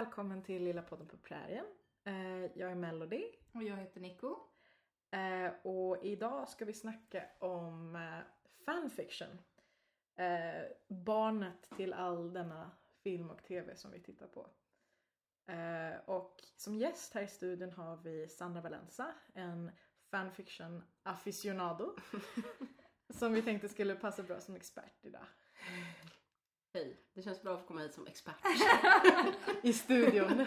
välkommen till Lilla podden på prärien. Eh, jag är Melody Och jag heter Nico. eh, och idag ska vi snacka om eh, fanfiction. Barnet till all denna film och tv som vi tittar på. Och som gäst här i studion har vi Sandra Valenza, en fanfiction aficionado. som vi tänkte skulle passa bra som expert idag. Hej, det känns bra att få komma hit som expert. i studion.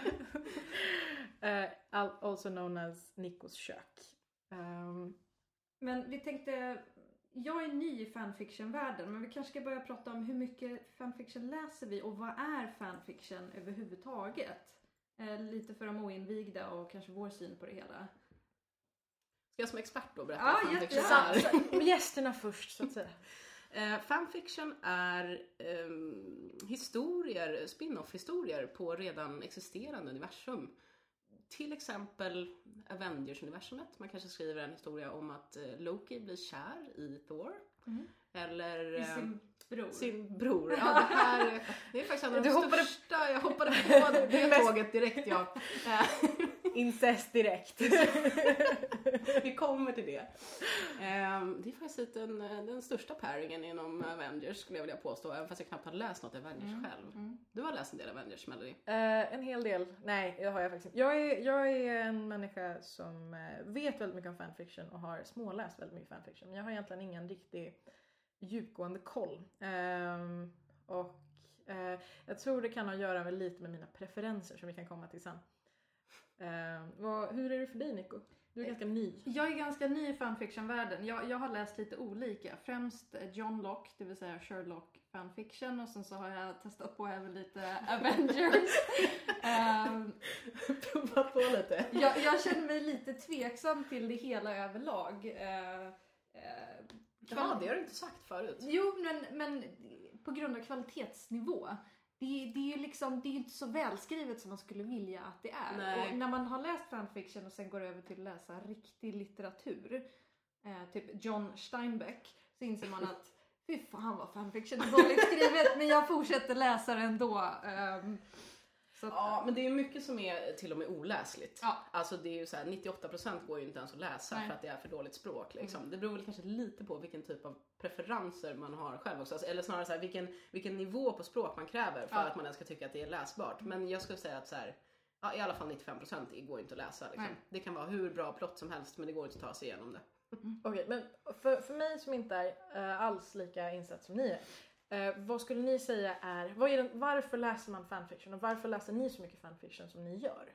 Al- also known as Nikos kök. Ehm, Men vi tänkte, jag är ny i fanfiction-världen men vi kanske ska börja prata om hur mycket fanfiction läser vi och vad är fanfiction överhuvudtaget? Eh, lite för de oinvigda och kanske vår syn på det hela. Ska jag som expert då berätta Ja, jättegärna. gästerna först så att säga. Eh, fanfiction är ehm, historier, spin-off-historier på redan existerande universum. Till exempel Avengers-universumet. Man kanske skriver en historia om att eh, Loki blir kär i Thor. Eller I eh, sin bror. sin bror. Ja, det här är, det är faktiskt en av de Du hoppade- största, jag hoppade på det, tåget direkt ja. Eh, Incest direkt. Vi kommer till det. Ehm, det är faktiskt lite den, den största pairingen inom Avengers skulle jag vilja påstå, även fast jag knappt har läst något Avengers själv. Du har läst en del Avengers, Melody. Eh, en hel del. Nej, det har jag faktiskt inte. Jag är, jag är en människa som eh, vet väldigt mycket om fanfiction och har småläst väldigt mycket fanfiction. Men jag har egentligen ingen riktig djupgående koll. Ehm, och eh, jag tror det kan ha att göra med lite med mina preferenser som vi kan komma till sen. Ehm, hur är det för dig Nico? Du är ganska ny. Jag är ganska ny i fanfiction-världen. Jag, jag har läst lite olika. Främst eh, John Locke, det vill säga Sherlock fanfiction och sen så har jag testat på även lite Avengers. Ehm, Prova på lite. jag, jag känner mig lite tveksam till det hela överlag. Uh, Ja, det har du inte sagt förut. Jo, men, men på grund av kvalitetsnivå. Det, det är liksom, det är inte så välskrivet som man skulle vilja att det är. Nej. Och när man har läst fanfiction och sen går över till att läsa riktig litteratur, eh, typ John Steinbeck, så inser man att fy fan vad fanfiction är dåligt skrivet, men jag fortsätter läsa det ändå. ehm, så att, Ja, men det är mycket som är till och med oläsligt. Ja. Alltså det är ju så här, 98% går ju inte ens att läsa Nej. för att det är för dåligt språk. Liksom. Det beror väl kanske lite på vilken typ av preferenser man har själv också. Alltså, eller snarare så här, vilken, vilken nivå på språk man kräver för Ja. att man ens ska tycka att det är läsbart. Men jag skulle säga att så här, ja, i alla fall 95% går inte att läsa. Liksom. Det kan vara hur bra plott som helst men det går inte att ta sig igenom det. Okej, men för, för mig som inte är eh, alls lika insatt som ni är. Eh, vad skulle ni säga är, är den, varför läser man fanfiction och varför läser ni så mycket fanfiction som ni gör?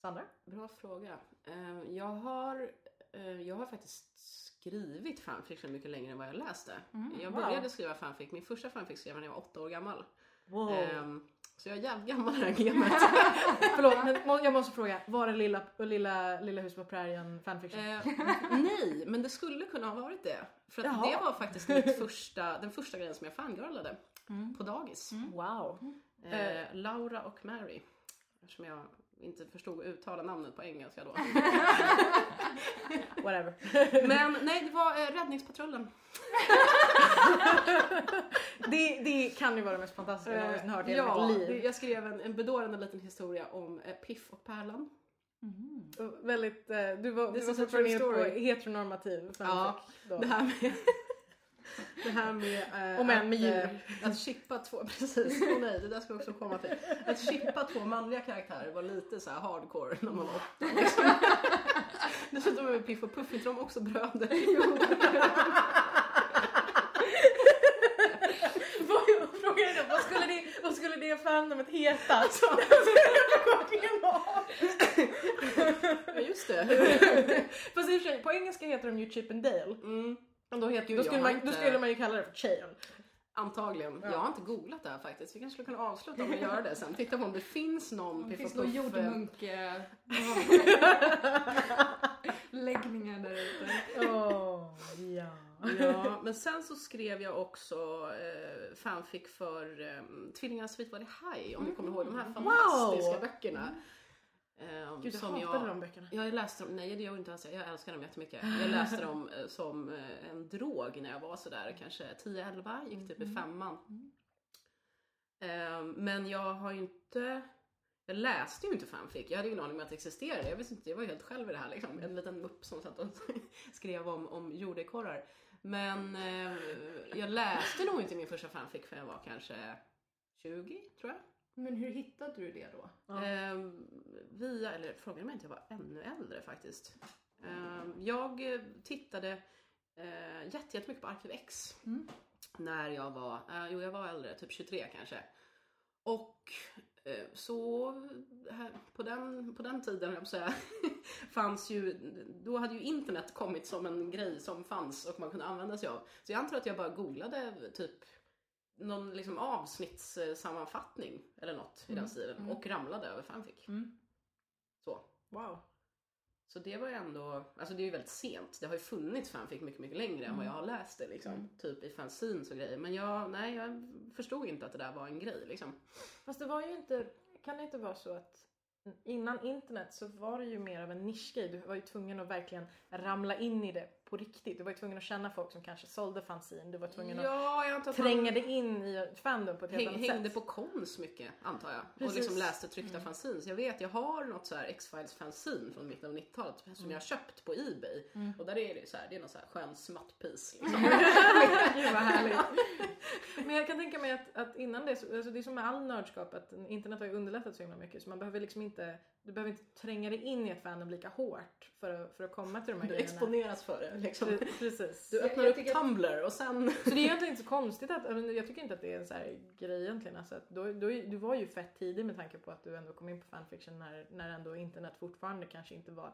Sandra? Bra fråga. Eh, Jag har, eh, jag har faktiskt skrivit fanfiction mycket längre än vad jag läste. jag wow. började skriva fanfic, min första fanfic skrev jag när jag var åtta år gammal. Wow. Så jag är jävligt gammal i det här gamet. Förlåt, men jag måste fråga. Var det lilla, lilla, lilla hus på prärien fanfiction? Eh, nej, men det skulle kunna ha varit det. För att Jaha. det var faktiskt mitt första, den första grejen som jag fangirlade på dagis. Wow. Eh, Laura och Mary. Eftersom jag inte förstod att uttala namnet på engelska då. Whatever. Men nej, det var eh, Räddningspatrullen. det, det kan ju vara det mest fantastiska jag någonsin hört i hela ja, mitt liv. jag skrev en, en bedårande liten historia om eh, Piff och Pärlan. Och Väldigt, eh, du var, du This var is a fortfarande på story. heteronormativ fanfic. Ja, då. Det här med, det här med, eh, Om än att, med djur. eh, att chippa två, precis, åh nej det där ska vi också komma till. Att chippa två manliga karaktärer var lite så här hardcore när man var åtta. Liksom. Dessutom är Piff och Puff, inte de också bröder? Frågan är då, vad skulle det, vad skulle det fandomet heta? Var. Ja just det. Fast i och för sig, på engelska heter de ju Chip and Dale. Mm, då, heter, då, skulle man, då inte- skulle man ju kalla det för Chael. antagligen. Jag har inte googlat det här faktiskt. Vi kanske skulle kunna avsluta med att göra det sen. Titta på om det finns någon Piff och Puff. eh, jordmunk... läggningar där ute. Åh, ja. Ja, men sen så skrev jag också eh, fanfic för eh, Tvillingarna Svit var det haj, om ni kommer ihåg de här fantastiska Wow. böckerna. Eh, Gud, jag som hatade jag, de böckerna. jag läste dem, nej det gör jag inte alls, jag älskar dem jättemycket. Jag läste dem eh, som eh, en drog när jag var sådär kanske 10-11, gick typ i femman. Eh, men jag har ju inte jag läste ju inte fanfic, jag hade ingen aning om att det existerade. Jag visste inte, jag var helt själv i det här liksom. En liten mupp som satt och skrev om, om jordekorrar. Men eh, jag läste nog inte min första fanfic förrän jag var kanske 20 tror jag. Men hur hittade du det då? Ja. Eh, via, eller frågan om jag inte var ännu äldre faktiskt. Eh, jag tittade eh, jätte- jättemycket på Arkiv X. Mm. När jag var, eh, jo jag var äldre, typ 23 kanske. Och eh, så här, på, den, på den tiden, jag säga, fanns ju, då hade ju internet kommit som en grej som fanns och man kunde använda sig av. Så jag antar att jag bara googlade typ någon liksom avsnittssammanfattning eller något i den Mm, stilen mm. och ramlade över fanfic. Mm. Så. Wow. Så det var ju ändå, alltså det är ju väldigt sent. Det har ju funnits fanfic mycket, mycket längre än vad jag har läst det liksom. Mm. Typ i fanzines och grejer. Men jag, nej jag förstod inte att det där var en grej liksom. Fast det var ju inte, kan det inte vara så att innan internet så var det ju mer av en nischgrej. Du var ju tvungen att verkligen ramla in i det på riktigt. Du var ju tvungen att känna folk som kanske sålde fanzine. Du var tvungen att Ja, jag antar att tränga dig in i fandom på ett helt häng, annat hängde sätt. på kons mycket antar jag. Och Precis. liksom läste tryckta Mm. fanzines. Jag vet, jag har något så här X-Files fanzine från mitten av 90-talet som jag har köpt på Ebay. Mm. Och där är det så här, det är någon så här skön smattpis. Liksom. Gud vad härligt. Men jag kan tänka mig att, att innan det, så- alltså det är som med all nördskap att internet har ju underlättat så himla mycket så man behöver liksom inte, du behöver inte tränga dig in i ett fandom lika hårt för att, för att komma till de här Du grejerna. exponeras för det. Liksom. Pre- Precis. Du Jag- öppnar jag upp tycker- Tumblr och sen... Så det är egentligen inte så konstigt att, jag tycker inte att det är en så här grej egentligen. Alltså att då, då, du var ju fett tidig med tanke på att du ändå kom in på fanfiction när, när ändå internet fortfarande kanske inte var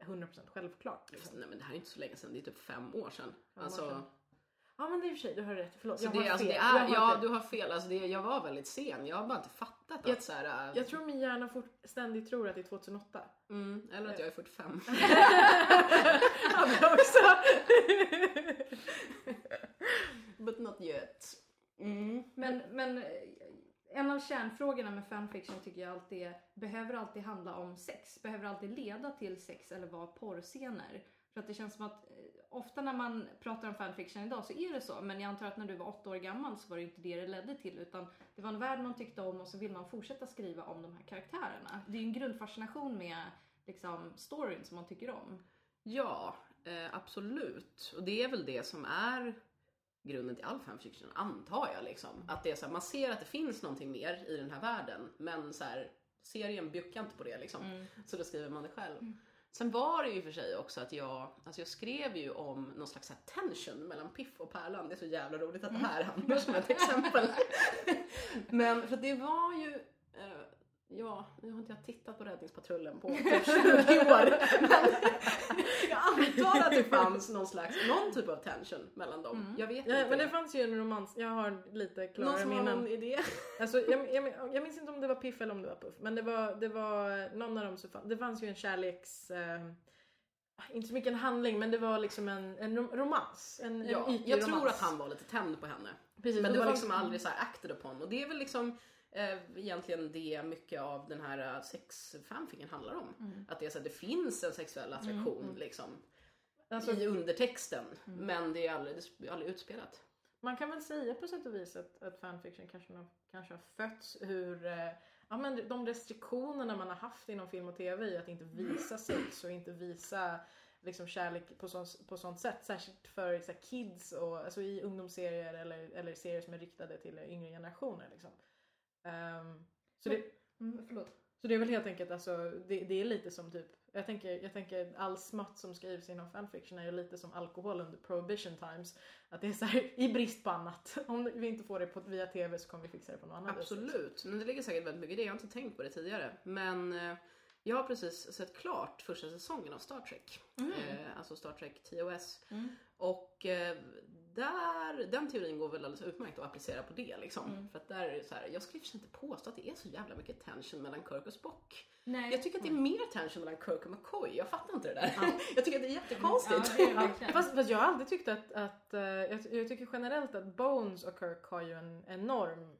100% självklart. Liksom. Nej men det här är inte så länge sedan, det är typ fem år sedan. Fem år alltså, sedan. Ja men det är i och för sig, du har rätt. Förlåt. så jag det, har alltså, fel. det Jag är, har ja fel. du har fel. Alltså, det, jag var väldigt sen, jag har bara inte fattat Jag- att så här, Jag tror min hjärna fort, ständigt tror att det är 2008. mm, eller att jag är 45. Hade jag också. But not yet. Mm. Men, men eh, en av kärnfrågorna med fanfiction tycker jag alltid är, behöver det alltid handla om sex? Behöver det alltid leda till sex eller vara porrscener? För att det känns som att eh, ofta när man pratar om fanfiction idag så är det så. Men jag antar att när du var åtta år gammal så var det inte det det ledde till. Utan det var en värld man tyckte om och så vill man fortsätta skriva om de här karaktärerna. Det är ju en grundfascination med liksom, storyn som man tycker om. Ja, eh, absolut. Och det är väl det som är grunden till all fanfiction, antar jag. Liksom. Att det är så här, man ser att det finns någonting mer i den här världen, men så här, serien bjuckar inte på det. Liksom. Så då skriver man det själv. Sen var det ju för sig också att jag, alltså jag skrev ju om någon slags här tension mellan Piff och Pärlan. Det är så jävla roligt att det här hamnar som ett exempel. Men för det var ju, eh, ja, nu har inte jag tittat på Räddningspatrullen på typ 20 år. Men jag antar att det fanns någon slags, någon typ av tension mellan dem. Mm. Jag vet Ja, inte. men det fanns ju en romans, jag har lite någon klarare som har minnen. någon idé? Alltså, jag, jag, jag minns inte om det var Piff eller om det var Puff. Men det var, det var någon av dem så fann, det fanns ju en kärleks... Eh, inte så mycket en handling men det var liksom en, en rom- romans. En, Ja, en jag tror romans. att han var lite tänd på henne. Precis, Men det var fanns- liksom aldrig så här acted upon. Och det är väl liksom egentligen det mycket av den här eh, sexfanficken handlar om. Att det, är så här, det finns en sexuell attraktion liksom, Alltså, i undertexten. Men det är aldrig, det är aldrig utspelat. Man kan väl säga på sätt och vis att, att fanfiction kanske, har- kanske har fötts ur eh, ja, men de restriktionerna man har haft inom film och tv i att inte visa sex och inte visa liksom, kärlek på, sån, på sånt sätt. Särskilt för så här, kids och alltså, i ungdomsserier eller, eller serier som är riktade till yngre generationer. Liksom. Ehm, så, det, Mm, förlåt. så det är väl helt enkelt alltså, det, det är lite som typ jag tänker, jag tänker all smått som skrivs inom fanfiction är ju lite som alkohol under prohibition times. Att det är så här, i brist på annat. Om vi inte får det på, via tv så kommer vi fixa det på något annat vis. Absolut, men det ligger säkert väldigt mycket i det. Jag har inte tänkt på det tidigare. Men eh, jag har precis sett klart första säsongen av Star Trek. Eh, alltså Star Trek TOS. Mm. Och eh, där, den teorin går väl alldeles utmärkt att applicera på det. Liksom. Mm. För att där är det så här, jag skulle inte påstå att det är så jävla mycket tension mellan Kirk och Spock. Nej. Jag tycker att det är mer tension mellan Kirk och McCoy. Jag fattar inte det där. jag tycker att det är jättekonstigt. Ja, det är. Fast, fast jag har alltid tyckt att, att eh, jag, jag tycker generellt att Bones och Kirk har ju en enorm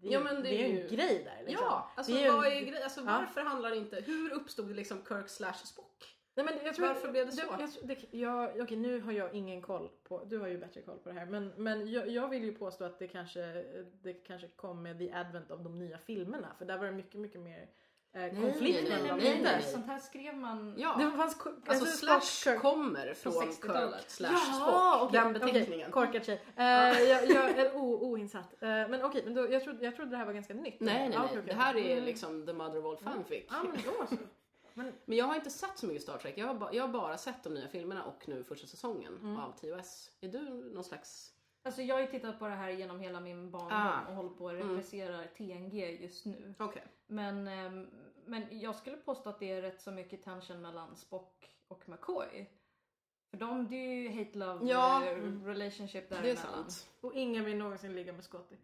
det är, Ja, men det det är ju en grej där. Liksom. Ja, alltså, är en- är grej? alltså Ja. varför handlar det inte, hur uppstod det liksom Kirk slash Spock? Nej, men jag tror, Varför blev det så? Jag, jag, det, jag, okej, nu har jag ingen koll på, du har ju bättre koll på det här. Men, men jag, jag vill ju påstå att det kanske, det kanske kom med the advent av de nya filmerna. För där var det mycket, mycket mer eh, konflikt nej, mellan nej, inte. nej. Sånt här skrev man... Ja. Det fanns Alltså alltså, slash Spock- kommer från 60-talet. Kirk slash Jaha, Spock. okej, Den beteckningen. okej, korkad tjej. Uh, jag, jag är o, oinsatt. Eh, men okej, men då, jag, trodde, jag trodde det här var ganska nytt. Nej, nej, nej. Det här är Mm. liksom the mother of all fanfic. Ja, men då så. Men, Men jag har inte sett så mycket Star Trek. Jag har, ba- jag har bara sett de nya filmerna och nu första säsongen Mm. av TOS. Är du någon slags... Alltså jag har ju tittat på det här genom hela min barndom Ah. och håller på att Mm. repressera TNG just nu. Okej. Men, ehm, men jag skulle påstå att det är rätt så mycket tension mellan Spock och McCoy. För de, det är ju hate-love Ja. eh, Mm. relationship Det är däremellan. sant. och ingen vill någonsin ligga med Scotty.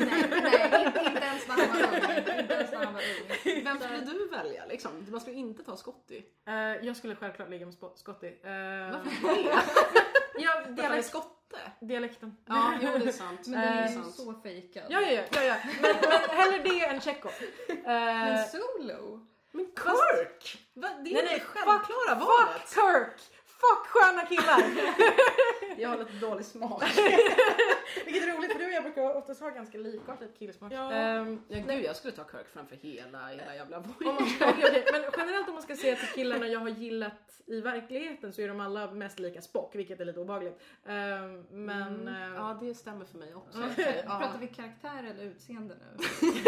Nej, nej inte, inte ens när han var ung. Inte ens när han var ung. Vem skulle du välja liksom? Man skulle inte ta Scotty. Eh, jag skulle självklart ligga med Scotty. Uh, Varför det? ja, dialekt, skotte? dialekten. Ja, jo det är sant. Men den är Eh, ju sant. så fejkad. Ja, ja, ja. ja. Men, men hellre det än Chekhov. Eh, Men Solo? Men Kirk! Va? Det är Nej, nej, självklara fuck valet. Kirk! Fuck sköna killar! Jag har lite dålig smak. Vilket är roligt för du och oftast ha ganska likartad killsmak. Ja. Ehm, Ja, gud, jag skulle ta Kirk framför hela, hela jävla om man, Voyager. okej, okej, Men generellt om man ska säga till killarna jag har gillat i verkligheten så är de alla mest lika Spock, vilket är lite obehagligt. Ehm, men... Mm. ehm, Ja, det stämmer för mig också. Okej, ja. Pratar vi karaktär eller utseende nu?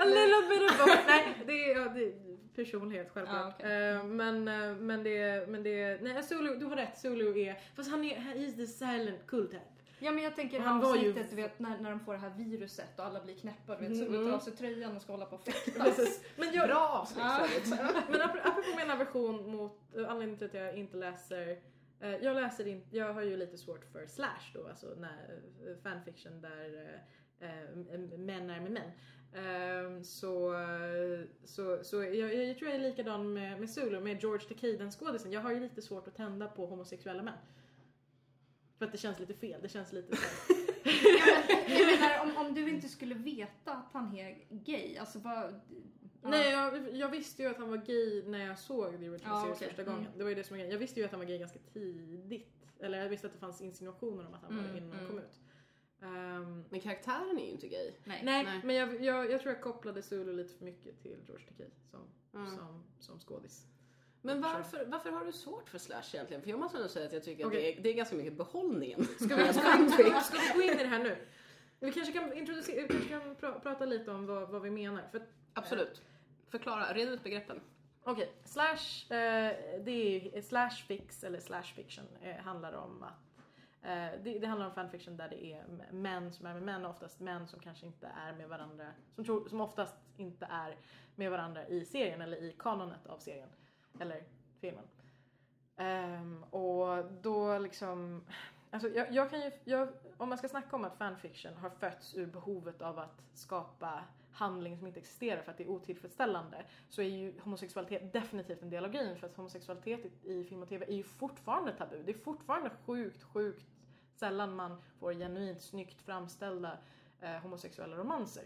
A little bit of both. Nej, det är, ja, det är personlighet självklart. Ja, okej. Eh, men, eh, men det, men det, nej Zulu, du har rätt, Zulu är, fast han är, he's the silent cool type. Ja men jag tänker Han ju- avsnittet du vet när, när de får det här viruset och alla blir knäppa. Du vet, Mm, Solo mm. tar av sig tröjan och ska hålla på och fäktas. Men jag, Bra avsnitt övrigt. men apropå, apropå min aversion mot, eh, anledningen till att jag inte läser eh, jag läser inte, jag har ju lite svårt för slash då, alltså när, eh, fanfiction där eh, män är med män. Ehm, så, eh, så, så jag, jag tror jag är likadan med, med Zulu, med George Takei, den skådisen. Jag har ju lite svårt att tända på homosexuella män. För att det känns lite fel, det känns lite så jag menar om, om du inte skulle veta att han är gay, alltså vad... Ja. Nej jag, jag visste ju att han var gay när jag såg The Original Ja, Series okej. första gången. Mm. Det var ju det som var grejen. Jag visste ju att han var gay ganska tidigt. Eller jag visste att det fanns insinuationer om att han var Mm, det innan han mm. kom ut. Ehm, Men karaktären är ju inte gay. Nej. nej, Nej. men jag, jag, jag tror jag kopplade Zulu lite för mycket till George Takei som, Mm. som, som skådis. Men varför, varför har du svårt för Slash egentligen? För jag måste ändå säga att jag tycker att Okej. det, är, det är ganska mycket behållningen. Ska vi, ska, vi, ska vi gå in i det här nu? Vi kanske kan, introducera, vi kanske kan pra, prata lite om vad, vad vi menar. För att Absolut. Förklara, red ut begreppen. Okej, slash, eh, det är slash fix eller slash fiction eh, handlar om att eh, det, det handlar om fanfiction där det är män som är med män, oftast män som kanske inte är med varandra, som, tror, som oftast inte är med varandra i serien eller i kanonet av serien. Eller filmen. Um, och då liksom, alltså jag, jag kan ju, jag, om man ska snacka om att fanfiction har fötts ur behovet av att skapa handling som inte existerar för att det är otillfredsställande så är ju homosexualitet definitivt en del av grejen för att homosexualitet i, i film och tv är ju fortfarande tabu. Det är fortfarande sjukt, sjukt sällan man får genuint snyggt framställda eh, homosexuella romanser.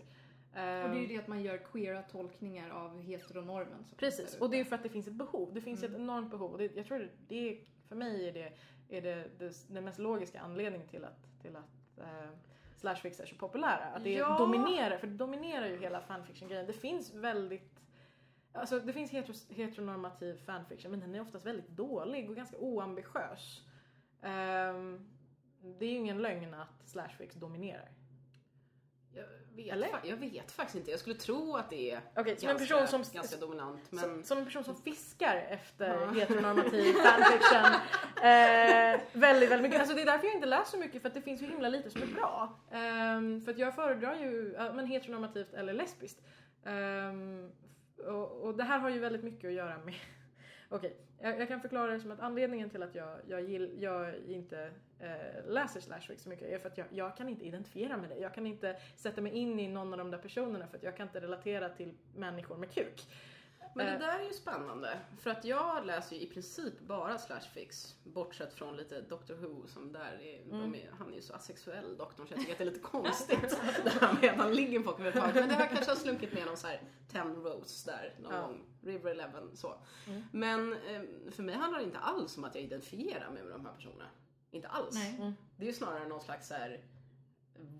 Och det är ju Ehm, det att man gör queera tolkningar av heteronormen. Precis, och det är för att det finns ett behov. Det finns Mm. ett enormt behov. Och det, jag tror det, är, för mig är det, är det, det den mest logiska anledningen till att, till att eh, slashfix är så populära. Att det Ja. dominerar, för det dominerar ju hela fanfiction-grejen. Det finns väldigt Alltså det finns hetero, heteronormativ fanfiction men den är oftast väldigt dålig och ganska oambitiös. Ehm, det är ju ingen lögn att slashfix dominerar. Jag vet, Eller? jag vet faktiskt inte. Jag skulle tro att det är Okej, som en ganska, person som, ganska dominant. Men som, som en person som fiskar efter Ja. heteronormativ fanfiction eh, väldigt, väldigt mycket. Alltså det är därför jag inte läser så mycket för att det finns ju himla lite som är bra. Ehm, för att jag föredrar ju ja, men heteronormativt eller lesbiskt. Ehm, och, och det här har ju väldigt mycket att göra med Okej, jag, jag kan förklara det som att anledningen till att jag, jag, gill, jag inte eh, läser Slashwick så mycket är för att jag, jag kan inte identifiera med det. Jag kan inte sätta mig in i någon av de där personerna för att jag kan inte relatera till människor med kuk. Men det Eh. där är ju spännande. För att jag läser ju i princip bara slashfix. Bortsett från lite Doctor Who som där är, Mm. är han är ju så asexuell doktorn så jag tycker att det är lite konstigt. det här med att han ligger folk överhuvudtaget. Men det har kanske har slunkit med någon så här 10 Rose där någon Ja. gång. River Eleven så. Mm. Men eh, för mig handlar det inte alls om att jag identifierar mig med de här personerna. Inte alls. Mm. Det är ju snarare någon slags så här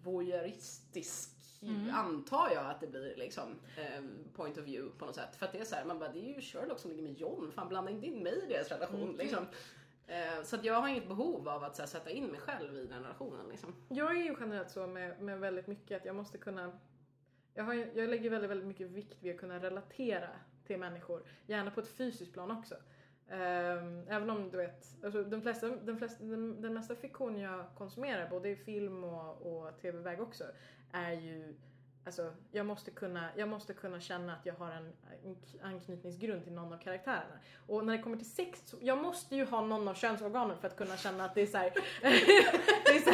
voyeuristisk Mm. antar jag att det blir liksom eh, point of view på något sätt. För att det är så här, man bara, det är ju Sherlock som ligger med John, fan blanda inte in mig i deras relation Mm, liksom. Eh, så att jag har inget behov av att här, sätta in mig själv i den relationen liksom. Jag är ju generellt så med, med väldigt mycket att jag måste kunna jag, har, ju- jag lägger väldigt, väldigt mycket vikt vid att kunna relatera till människor. Gärna på ett fysiskt plan också. Ehm, även om du vet, alltså, den, flesta, den, flesta, den, den mesta fiktion jag konsumerar, både i film och, och tv-väg också, är ju Alltså, jag, måste kunna, jag måste kunna känna att jag har en, anknytningsgrund till någon av karaktärerna. Och när det kommer till sex, jag måste ju ha någon av könsorganen för att kunna känna att det är så här, det är så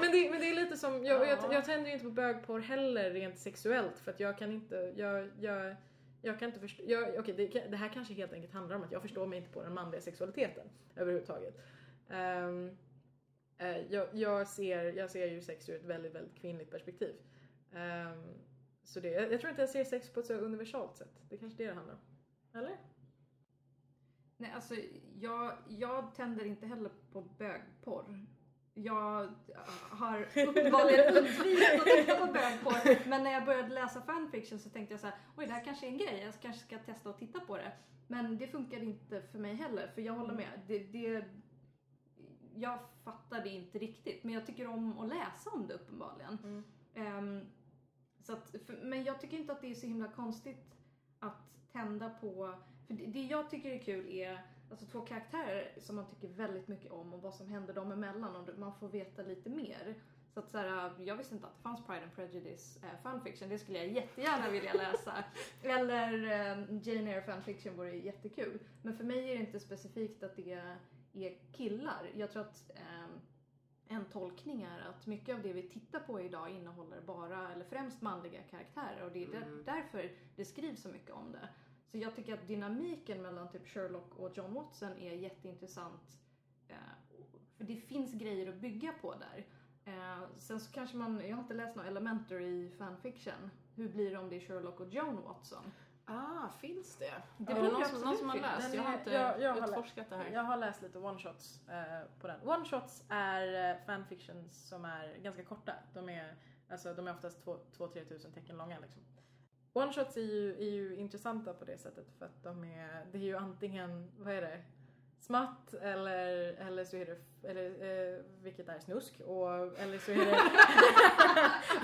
men, det, men det är lite som, jag, jag, jag tänder ju inte på bögporr heller rent sexuellt för att jag kan inte, jag, jag, jag kan inte förstå, jag, okej det, det här kanske helt enkelt handlar om att jag förstår mig inte på den manliga sexualiteten överhuvudtaget. Eh, jag, jag, ser, jag ser ju sex ur ett väldigt, väldigt kvinnligt perspektiv. Ehm, så det, jag, tror inte jag ser sex på ett så universalt sätt. Det är kanske det det handlar om. Eller? Nej, alltså jag, jag tänder inte heller på bögporr. Jag har uppenbarligen undvikit att titta på bögporr. Men när jag började läsa fanfiction så tänkte jag så här, oj det här kanske är en grej, jag kanske ska testa att titta på det. Men det funkade inte för mig heller, för jag håller med. Det, det, jag fattar det inte riktigt, men jag tycker om att läsa om det uppenbarligen. Mm. Ehm, så att, för, men jag tycker inte att det är så himla konstigt att tända på... För det, det jag tycker är kul är alltså, två karaktärer som man tycker väldigt mycket om och vad som händer dem emellan och man får veta lite mer. Så att så här, jag visste inte att det fanns Pride and Prejudice eh, fanfiction, det skulle jag jättegärna vilja läsa. Eller eh, Jane Eyre fanfiction vore jättekul. Men för mig är det inte specifikt att det är killar. Jag tror att ehm, en tolkning är att mycket av det vi tittar på idag innehåller bara, eller främst manliga karaktärer och det är där, Mm. därför det skrivs så mycket om det. Så jag tycker att dynamiken mellan typ Sherlock och John Watson är jätteintressant. Eh, för det finns grejer att bygga på där. Eh, sen så kanske man, jag har inte läst någon Elementary fanfiction. Hur blir det om det är Sherlock och John Watson? Ah, finns det? Det det någon, som, någon som har läst? Jag har inte jag- jag har utforskat det här. Jag har läst lite one-shots eh, på den. One-shots är eh, fanfictions som är ganska korta. De är, alltså, de är oftast 2-3 tusen tecken långa. Liksom. One-shots är ju, är ju intressanta på det sättet för att de är, det är ju antingen, vad är det? Smatt eller, eller så är det, eller, eh, vilket är snusk, och, eller så är det...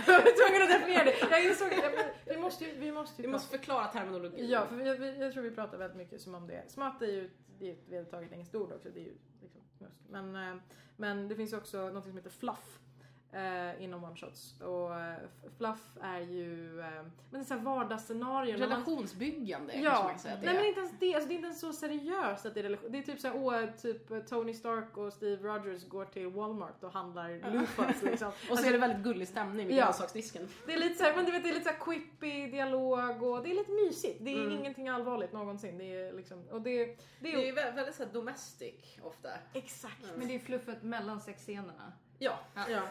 jag var tvungen att definiera det. Jag insåg, jag, men, vi måste ju, vi måste ju Vi måste förklara terminologin. Ja, för jag, jag tror vi pratar väldigt mycket som om det. Smatt är ju det är ett vedertaget engelskt ord också, det är ju liksom snusk. Men, eh, men det finns också något som heter fluff eh, inom one-shots. Och eh, fluff är ju eh, men det är så här vardagsscenarier. man- Relationsbyggande kanske Ja, man säga att det nej är. men inte ens det, alltså det är inte ens så seriöst att det är relation. Det är typ såhär, åh, typ Tony Stark och Steve Rogers går till Walmart och handlar loofahs liksom. Och så är det väldigt gullig stämning vid Ja. grönsaksdisken. Det är lite såhär, men du vet det är lite såhär quippy dialog och det är lite mysigt. Det är Mm. ingenting allvarligt någonsin. Det är liksom, och det, det Det är är ju vä- väldigt så här domestic ofta. Exakt. Men det är fluffet mellan sexscenerna. Ja. Ja.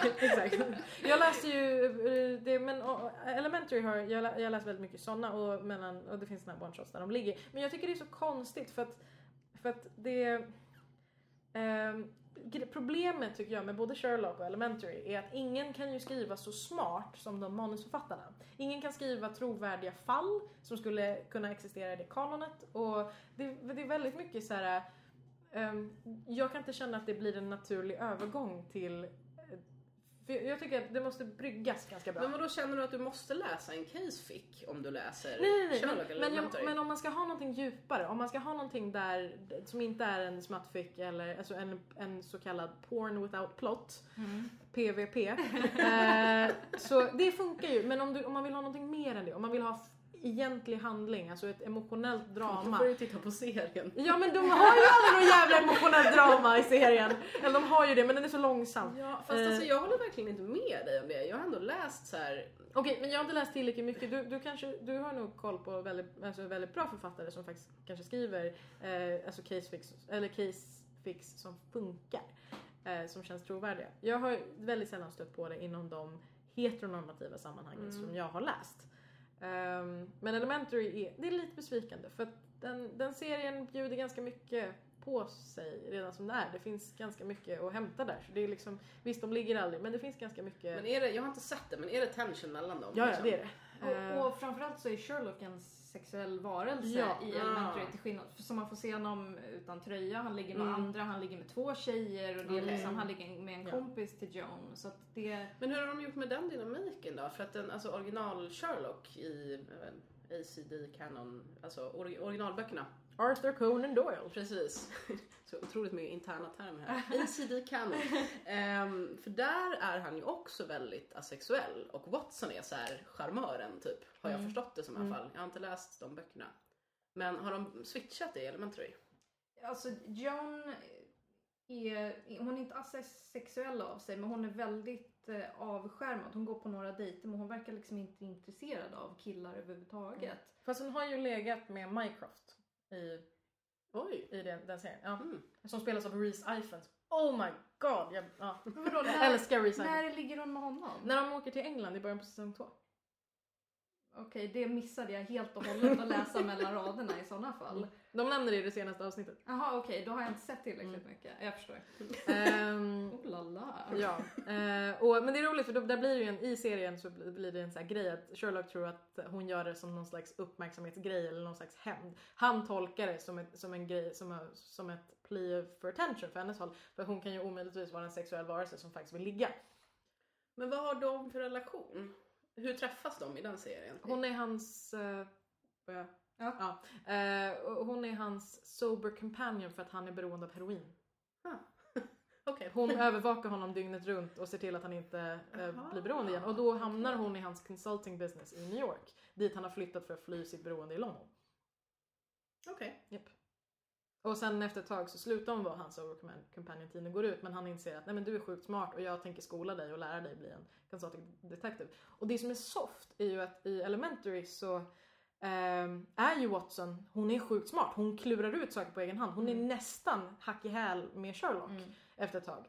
Exakt. Jag läste ju, eh, det, men och, Elementary har, jag, lä- jag läst väldigt mycket sådana och, mellan, och det finns såna här one-shots där de ligger. Men jag tycker det är så konstigt för att, för att det... gre- problemet tycker jag med både Sherlock och Elementary är att ingen kan ju skriva så smart som de manusförfattarna. Ingen kan skriva trovärdiga fall som skulle kunna existera i det kanonet och det, det är väldigt mycket så här. Ehm, jag kan inte känna att det blir en naturlig övergång till... eh, För jag tycker att det måste bryggas ganska bra. Men vadå känner du att du måste läsa en case fick om du läser Nej, nej, nej. Sherlock Men, men, jag, men om man ska ha någonting djupare, om man ska ha någonting där som inte är en smattfick eller alltså en, en så kallad porn without plot, PVP. eh, så det funkar ju, men om, du, om man vill ha någonting mer än det, om man vill ha egentlig handling, alltså ett emotionellt Då drama. får du titta på serien. Ja men de har ju aldrig någon jävla emotionellt drama i serien. Eller de har ju det men den är så långsam. Ja, fast Eh. alltså, jag håller verkligen inte med dig om det. Jag har ändå läst så här. Okej, men jag har inte läst tillräckligt mycket. Du, du, kanske, du har nog koll på väldigt, alltså väldigt bra författare som faktiskt kanske skriver eh, alltså case fix, eller case fix som funkar. Eh, som känns trovärdiga. Jag har väldigt sällan stött på det inom de heteronormativa sammanhangen Mm. som jag har läst. Ehm, men Elementary är, det är lite besvikande för att den, den serien bjuder ganska mycket på sig redan som det är. Det finns ganska mycket att hämta där. Så det är liksom, visst, de ligger aldrig, men det finns ganska mycket. Men är det, jag har inte sett det, men är det tension mellan dem? ja, liksom? det är det. Ehm, Och, och framförallt så är Sherlock en sexuell varelse Ja. i Ah. Elementary till skillnad. För som man får se honom utan tröja, han ligger med Mm. andra, han ligger med två tjejer och det är Okej. liksom, han ligger med en Ja. kompis till Joan. Så att det... Men hur har de gjort med den dynamiken då? För att den, alltså original Sherlock i eh, ACD Canon, alltså or, originalböckerna. Arthur Conan Doyle. Precis. Så otroligt mycket interna termer här. ACD Canon. Ehm, för där är han ju också väldigt asexuell och Watson är så här charmören typ. Har jag Mm. förstått det som i alla Mm. fall. Jag har inte läst de böckerna. Men har de switchat det i Elementary? Alltså Joan är, hon är inte asexuell av sig men hon är väldigt eh, avskärmad. Hon går på några dejter men hon verkar liksom inte intresserad av killar överhuvudtaget. Fast hon har ju legat med Mycroft i, Oj. i den, den serien. Ja. Mm. Som spelas av Reese Ifans. Oh my god! Jag, ja. Vadå, när, älskar Reese Ifans. när ligger hon med honom? När de åker till England i början på säsong två. Okej, det missade jag helt och hållet att läsa mellan raderna i sådana fall. De nämner det i det senaste avsnittet. Jaha okej, då har jag inte sett tillräckligt mycket. Jag förstår. Ehm, Oh la la. ja, eh, och, men det är roligt för då, där blir det ju en, i serien så blir det en sån här grej att Sherlock tror att hon gör det som någon slags uppmärksamhetsgrej eller någon slags hämnd. Han tolkar det som, ett, som en grej, som, a- som ett plea for attention för hennes håll. För hon kan ju omöjligtvis vara en sexuell varelse som faktiskt vill ligga. Men vad har de för relation? Hur träffas de i den serien? Hon är hans... eh, Ja. ja. Eh, hon är hans sober companion för att han är beroende av heroin. Ah. Okej. Hon övervakar honom dygnet runt och ser till att han inte eh, Aha. blir beroende igen. Och då hamnar hon i hans consulting business i New York. Dit han har flyttat för att fly sitt beroende i London. Okej. Japp. Och sen efter ett tag så slutar hon vara hans sober compan- companion. Tiden går ut men han inser att Nej, men du är sjukt smart och jag tänker skola dig och lära dig bli en consulting detective. Och det som är soft är ju att i Elementary så ehm, är ju Watson, hon är sjukt smart. Hon klurar ut saker på egen hand. Hon är Mm. nästan hack i häl med Sherlock Mm. efter ett tag.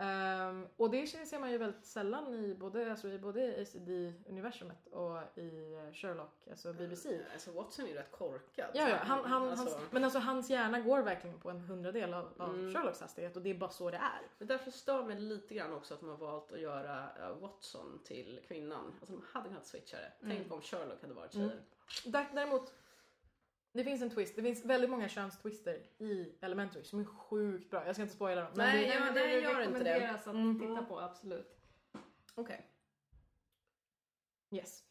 Ehm, och det ser man ju väldigt sällan i både, alltså i både ACD-universumet och i eh, Sherlock, alltså BBC. Alltså Watson är ju rätt korkad. Ja, ja han, han, Alltså, hans, men alltså hans hjärna går verkligen på en hundradel av, av Mm. Sherlocks hastighet och det är bara så det är. Det därför stör mig lite grann också att de har valt att göra eh, Watson till kvinnan. Alltså de hade kunnat switcha det. Mm. Tänk om Sherlock hade varit Mm. tjejer. Där- Däremot, det finns en twist. Det finns väldigt många könstwister i Elementary som är sjukt bra. Jag ska inte spoila dem. men Nej, det, ja, men nej, det gör inte det. rekommenderas att Mm. titta på, absolut. Okej. yes.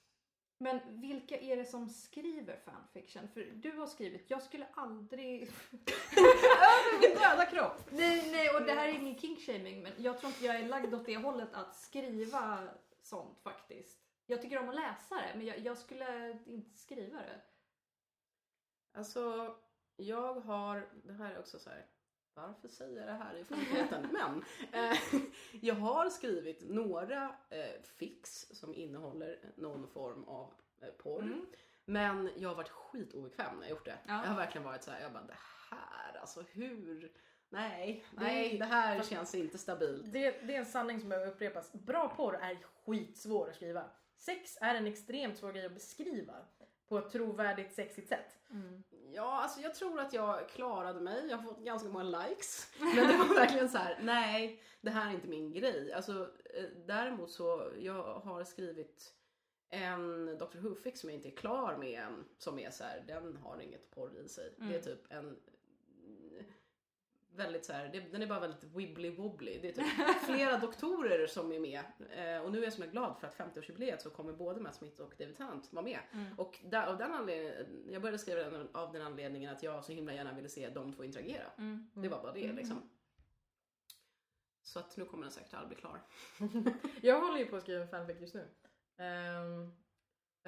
Men vilka är det som skriver fanfiction? För du har skrivit, jag skulle aldrig... Min döda kropp! nej, nej, och det här är ingen kinkshaming, men jag tror inte jag är lagd åt det hållet att skriva sånt faktiskt. Jag tycker om att läsa det, men jag, jag skulle inte skriva det. Alltså, jag har, det här är också så här. Varför säger jag det här i offentligheten? Men eh, jag har skrivit några eh, fix som innehåller någon form av eh, porr. Mm. Men jag har varit skitobekväm när jag gjort det. Ja. Jag har verkligen varit så här, jag bara det här, alltså hur? Nej, Det- nej, det här fast- känns inte stabilt. Det, det är en sanning som behöver upprepas. Bra porr är skitsvår att skriva. Sex är en extremt svår grej att beskriva på ett trovärdigt sexigt sätt. Ja, alltså jag tror att jag klarade mig. Jag har fått ganska många likes. Men det var verkligen så här: nej, det här är inte min grej. Alltså, eh, däremot så, jag har skrivit en Dr. Who-fix som jag inte är klar med än. Som är så här, den har inget porr i sig. Det är Mm. typ en mm, väldigt så här, det, den är bara väldigt wibbly wobbly. Det är typ flera doktorer som är med. Eh, och nu är jag så glad för att 50-årsjubileet så kommer både Matt Smith och David Tennant vara med. Mm. Och där, av den anledningen, jag började skriva den av den anledningen att jag så himla gärna ville se de två interagera. Mm. Det var bara det Mm. liksom. Så att nu kommer den säkert aldrig bli klar. Jag håller ju på att skriva en fanfic just nu. Ehm, eh,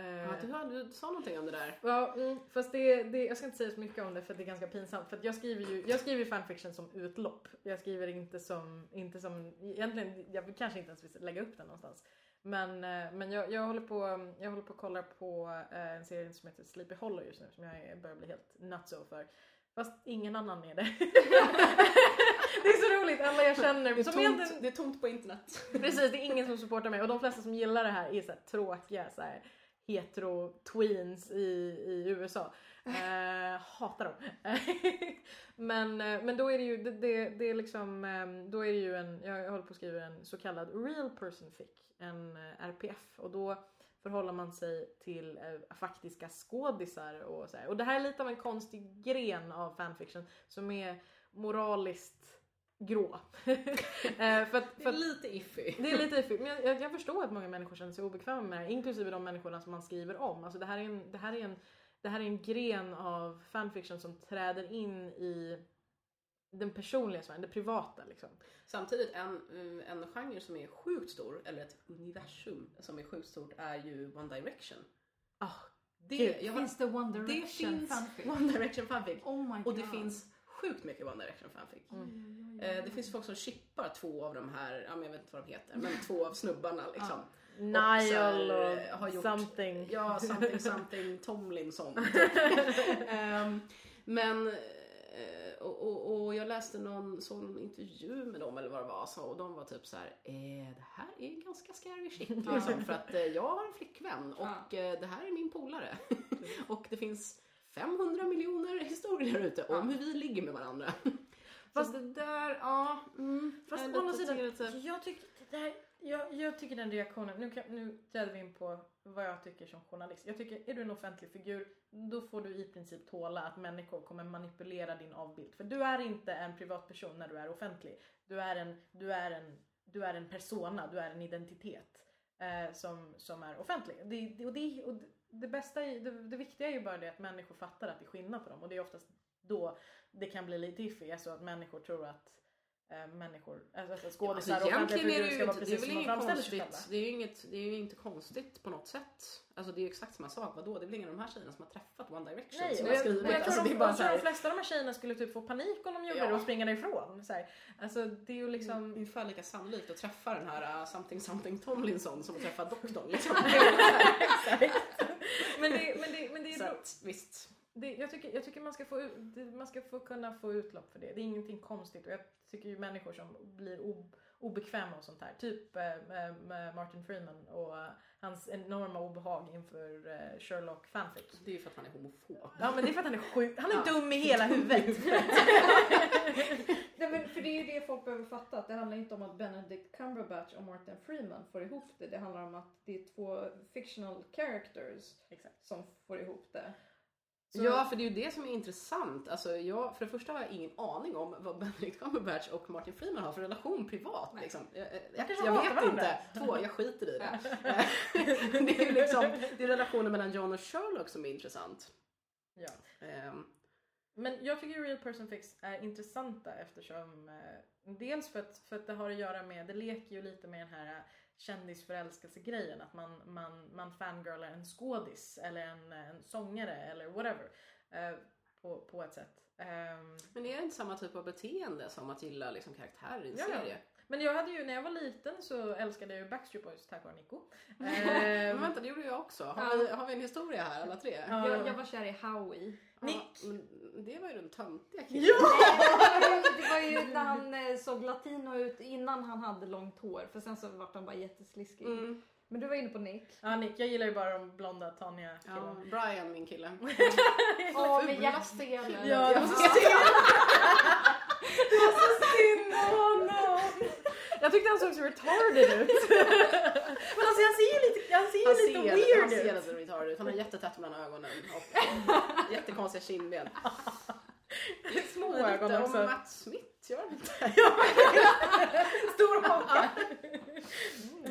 Ja, du, hörde- du sa någonting om det där. Ja, mm, fast det, det, jag ska inte säga så mycket om det för det är ganska pinsamt. För jag skriver ju jag skriver fanfiction som utlopp. Jag skriver inte som, inte som, egentligen, jag kanske inte ens vill lägga upp den någonstans. Men, eh, men jag, jag, håller på, jag håller på att kolla på eh, en serie som heter Sleepy Hollow just nu som jag börjar bli helt nutso för. Fast ingen annan är det. det är så roligt, alla jag känner. Det är, som tomt, egentligen- det är tomt på internet. Precis, det är ingen som supportar mig och de flesta som gillar det här är så här tråkiga så här, hetero-tweens i, i USA. Eh, hatar dem. men, eh, men då är det ju, det, det, det är liksom, eh, då är det ju en, jag håller på att skriva en så kallad real person fic, en eh, RPF och då förhåller man sig till eh, faktiska skådisar och så här. Och det här är lite av en konstig gren av fanfiction som är moraliskt grå. Eh, för att, Det för är att, lite iffy. det är lite iffy, men jag, jag, förstår att många människor känner sig obekväma med det här, inklusive de människorna som man skriver om. Alltså det här är en, det här är en, det här är en gren av fanfiction som träder in i den personliga sfären, det privata liksom. Samtidigt en, en genre som är sjukt stor, eller ett universum som är sjukt stort är ju One Direction. Ah, Det, Gud, jag Finns det One det Direction finns fanfic? One Direction fanfic. Oh my Och det God. finns sjukt mycket One Direction fanfic. Mm. Eh, det finns folk som chippar två av de här, ja, men jag vet inte vad de heter, men två av snubbarna liksom. Niall och, eh, har gjort- something. Ja, something something Tomlinson. Ehm, men eh, och, och, och jag läste någon, såg någon intervju med dem eller vad det var så, och de var typ så här, eh, det här är ganska scary shit liksom, för att eh, jag har en flickvän och eh, det här är min polare. och det finns 500 miljoner historier ute om hur vi ligger med varandra. Fast det där, ja. Mm, Fast å andra sidan, jag tycker det där, jag, jag tycker den reaktionen, nu, kan, nu träder vi in på vad jag tycker som journalist. Jag tycker, är du en offentlig figur, då får du i princip tåla att människor kommer manipulera din avbild. För du är inte en privatperson när du är offentlig. Du är en, du är en, du är en persona, du är en identitet eh, som, som är offentlig. Det, det, och det, och det, bästa, det, det viktiga är ju bara det att människor fattar att det är skillnad på dem och det är oftast då det kan bli lite iffy, alltså att människor tror att eh, människor, alltså skådisar Alltså, och offentliga figurer ska vara precis som de framställer sig själva. konstigt. Det är ju inget, det är ju inte konstigt på något sätt. Alltså det är ju exakt samma sak. Vadå? Det är väl ingen av de här tjejerna som har träffat One Direction Nej, som har jag, skrivit. jag alltså, de, jag tror de flesta av de här tjejerna skulle typ få panik om de gjorde Ja. det och springa därifrån. Så här. Alltså det är ju liksom... ungefär lika sannolikt att träffa den här uh, something something Tomlinson som att träffa doktorn. Liksom. men det, men det, men det så är att, visst. det, jag, tycker, jag tycker man ska, få, man ska få kunna få utlopp för det. Det är ingenting konstigt och jag tycker ju människor som blir ob, obekväma och sånt här. Typ eh, med Martin Freeman och hans enorma obehag inför eh, Sherlock fanfic. Det är ju för att han är homofob. Ja men det är för att han är sjuk, han är Ja. dum i hela huvudet. Nej, men för det är ju det folk behöver fatta. Att det handlar inte om att Benedict Cumberbatch och Martin Freeman får ihop det. Det handlar om att det är två fictional characters Exakt. som får ihop det. Så- Ja, för det är ju det som är intressant. Alltså, jag, för det första har jag ingen aning om vad Benedict Cumberbatch och Martin Freeman har för relation privat. Liksom. Jag, jag, jag, vet varandra. inte. Två, jag skiter i det. det är ju liksom det är relationen mellan John och Sherlock som är intressant. Ja. Ehm, Men jag tycker real person fix är intressanta eftersom eh, dels för att, för att det har att göra med, det leker ju lite med den här kändisförälskelse-grejen att man, man, man fangirlar en skådis eller en, en sångare eller whatever eh, på, på ett sätt. Ehm, men det är inte samma typ av beteende som att gilla liksom, karaktärer i en ja. serie. Men jag hade ju, när jag var liten så älskade jag ju Backstreet Boys tack vare Nico. Men Ehm, vänta, det gjorde jag också. Har, Ja. vi, har vi en historia här alla tre? Ja. Jag, jag var kär i Howie. Nick. men det var ju den töntiga killen. Ja! Nej, det var ju när han eh, såg latino ut innan han hade långt hår. För sen så vart han bara jättesliskig. Mm. Men du var inne på Nick. ja Nick, jag gillar ju bara de blonda Tanja Ja, killarna. Brian, min kille. Åh, med hjärtstenen. Ja, det var så synd. Det var så synd om honom. Jag tyckte han såg så retarded ut. Men alltså han ser ju lite, han ser Han lite ser, weird han ser ut. lite retarded ut. Han har jättetätt mellan ögonen och jättekonstiga kindben. Små Lite ögon om också. Matt Smith, gör inte? Stor haka.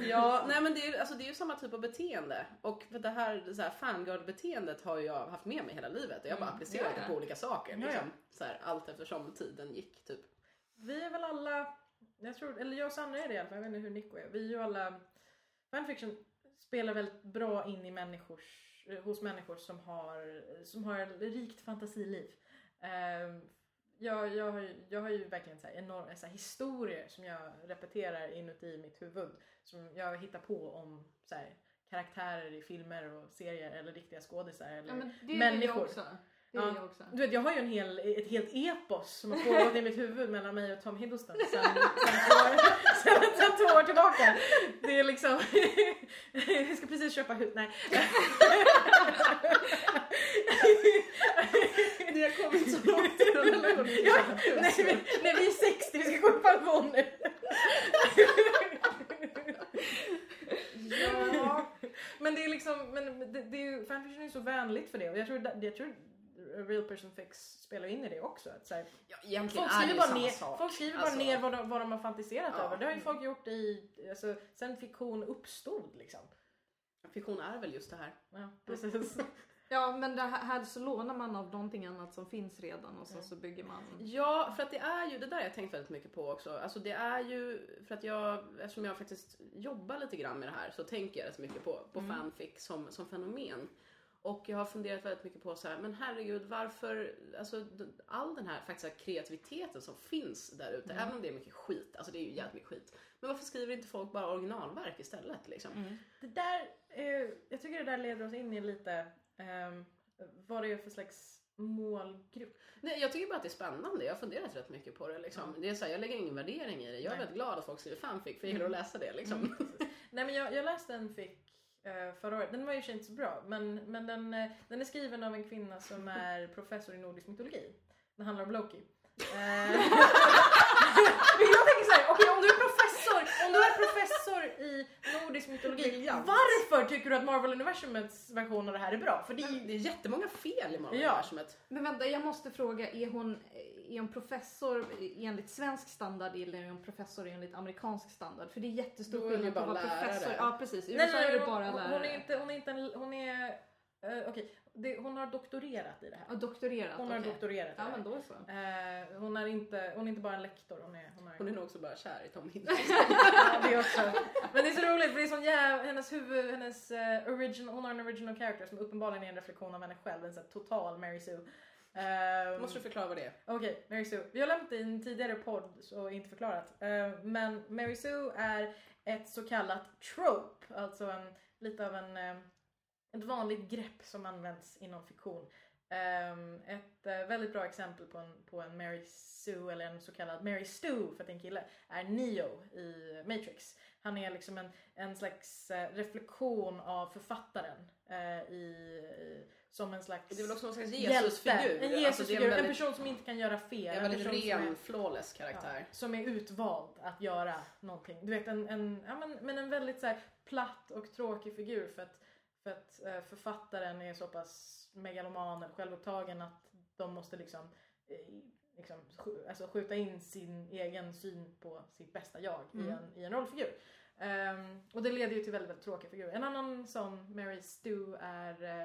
Ja, nej men det är, alltså, det är ju samma typ av beteende. Och för det här, så här fangirl-beteendet har jag haft med mig hela livet. Jag har bara Mm, applicerat det på olika saker. Liksom, så här, allt eftersom tiden gick typ. Vi är väl alla, jag tror, eller jag och Sandra är det i alla fall, jag vet inte hur Nico är. Vi är ju alla, fanfiction spelar väldigt bra in i människors, eh, hos människor som har, som har ett rikt fantasiliv. Ehm, jag, jag, har, ju- jag har ju verkligen så här enorma så här historier som jag repeterar inuti mitt huvud. Som jag hittar på om så här, karaktärer i filmer och serier eller riktiga skådisar eller Ja, men det är människor. Jag också. Det är Ja. jag också. Du vet jag har ju en hel, ett helt epos som har pågått i mitt huvud mellan mig och Tom Hiddleston sen, sen, två, år, sen, sen två år tillbaka. Det är liksom, vi ska precis köpa hus, nej. Ni har kommit så långt i relationen. Ja, nej, vi, nej vi är 60, vi ska gå i pension nu. ja, men det är liksom, men det, det är ju, fanfiction är så vänligt för det och jag tror, jag tror Real Person Fix spelar in i det också. Att så här, Ja, folk skriver bara ner, sak. folk skriver Alltså, bara ner vad de, vad de har fantiserat Ja. över. Det har ju folk gjort i, alltså, sen fiktion uppstod liksom. Fiktion är väl just det här. Ja, precis. Ja men här, här så lånar man av någonting annat som finns redan och sen så bygger man. Ja, för att det är ju, det där har jag tänkt väldigt mycket på också. Alltså det är ju, för att jag, eftersom jag faktiskt jobbar lite grann med det här så tänker jag rätt mycket på, på Mm. fanfic som, som fenomen. Och jag har funderat väldigt mycket på så här, men herregud varför, alltså all den här faktiska kreativiteten som finns där ute, Mm. även om det är mycket skit, alltså det är ju jävligt mycket skit. Men varför skriver inte folk bara originalverk istället liksom? Mm. Det där, eh, jag tycker det där leder oss in i lite ehm, vad det är för slags målgrupp. Nej, jag tycker bara att det är spännande. Jag har funderat rätt mycket på det. Liksom. det är så här, jag lägger ingen värdering i det. Jag är Nej. väldigt glad att folk skriver fanfic för jag gillar att läsa det. Liksom. Mm. Nej men jag, jag läste en fick eh, förra året, den var ju inte så bra men, men den, eh, den är skriven av en kvinna som är professor i nordisk mytologi. Den handlar om Loki. Eh, men jag tänker såhär, okej om du är om du är professor i nordisk mytologi, varför tycker du att Marvel Universumets version av det här är bra? För det är Men det är jättemånga fel i Marvel Ja. universumet. Men vänta jag måste fråga, är hon, är hon professor enligt svensk standard eller är hon professor enligt amerikansk standard? För det är jättestor skillnad på att vara professor. Ja precis, i Nej, USA nej, är det bara hon, lärare. hon är inte, hon är inte en, hon är, eh, okej, det- hon har doktorerat i det här. Ja, doktorerat. Hon har okej. doktorerat i Ja det men då så. Eh, hon, är inte, hon är inte bara en lektor, hon är, hon är, Hon är nog också bara kär i Tom Hiddleston. ja, det också. Men det är så roligt för det är sån jävla, hennes huvud, hennes eh, original, hon har en original character som uppenbarligen är en reflektion av henne själv, en sån här total Mary Sue. Ehm, Måste du förklara vad det är? Okej, Mary Sue. Vi har lämnat i en tidigare podd så inte förklarat. Eh, men Mary Sue är ett så kallat trope, alltså en, lite av en, eh, ett vanligt grepp som används inom fiktion. Ehm, ett eh, väldigt bra exempel på en, på en Mary Sue, eller en så kallad Mary Stu för att det är en kille, är Neo i Matrix. Han är liksom en, en slags eh, reflektion av författaren eh, i, i, som en slags Det är väl också någon slags. Jesusfigur? En Alltså, Jesusfigur, är en en person som inte kan göra fel. en väldigt person som är- ren, flawless karaktär. Ja, som är utvald att göra någonting. Du vet en, en, ja, men, men en väldigt så här, platt och tråkig figur för att, för att eh, författaren är så pass megaloman eller självupptagen att de måste liksom, eh, liksom alltså skjuta in sin egen syn på sitt bästa jag i, Mm. en, i en rollfigur. Ehm, och det leder ju till väldigt, väldigt tråkiga figurer. En annan sån Mary Stu är eh,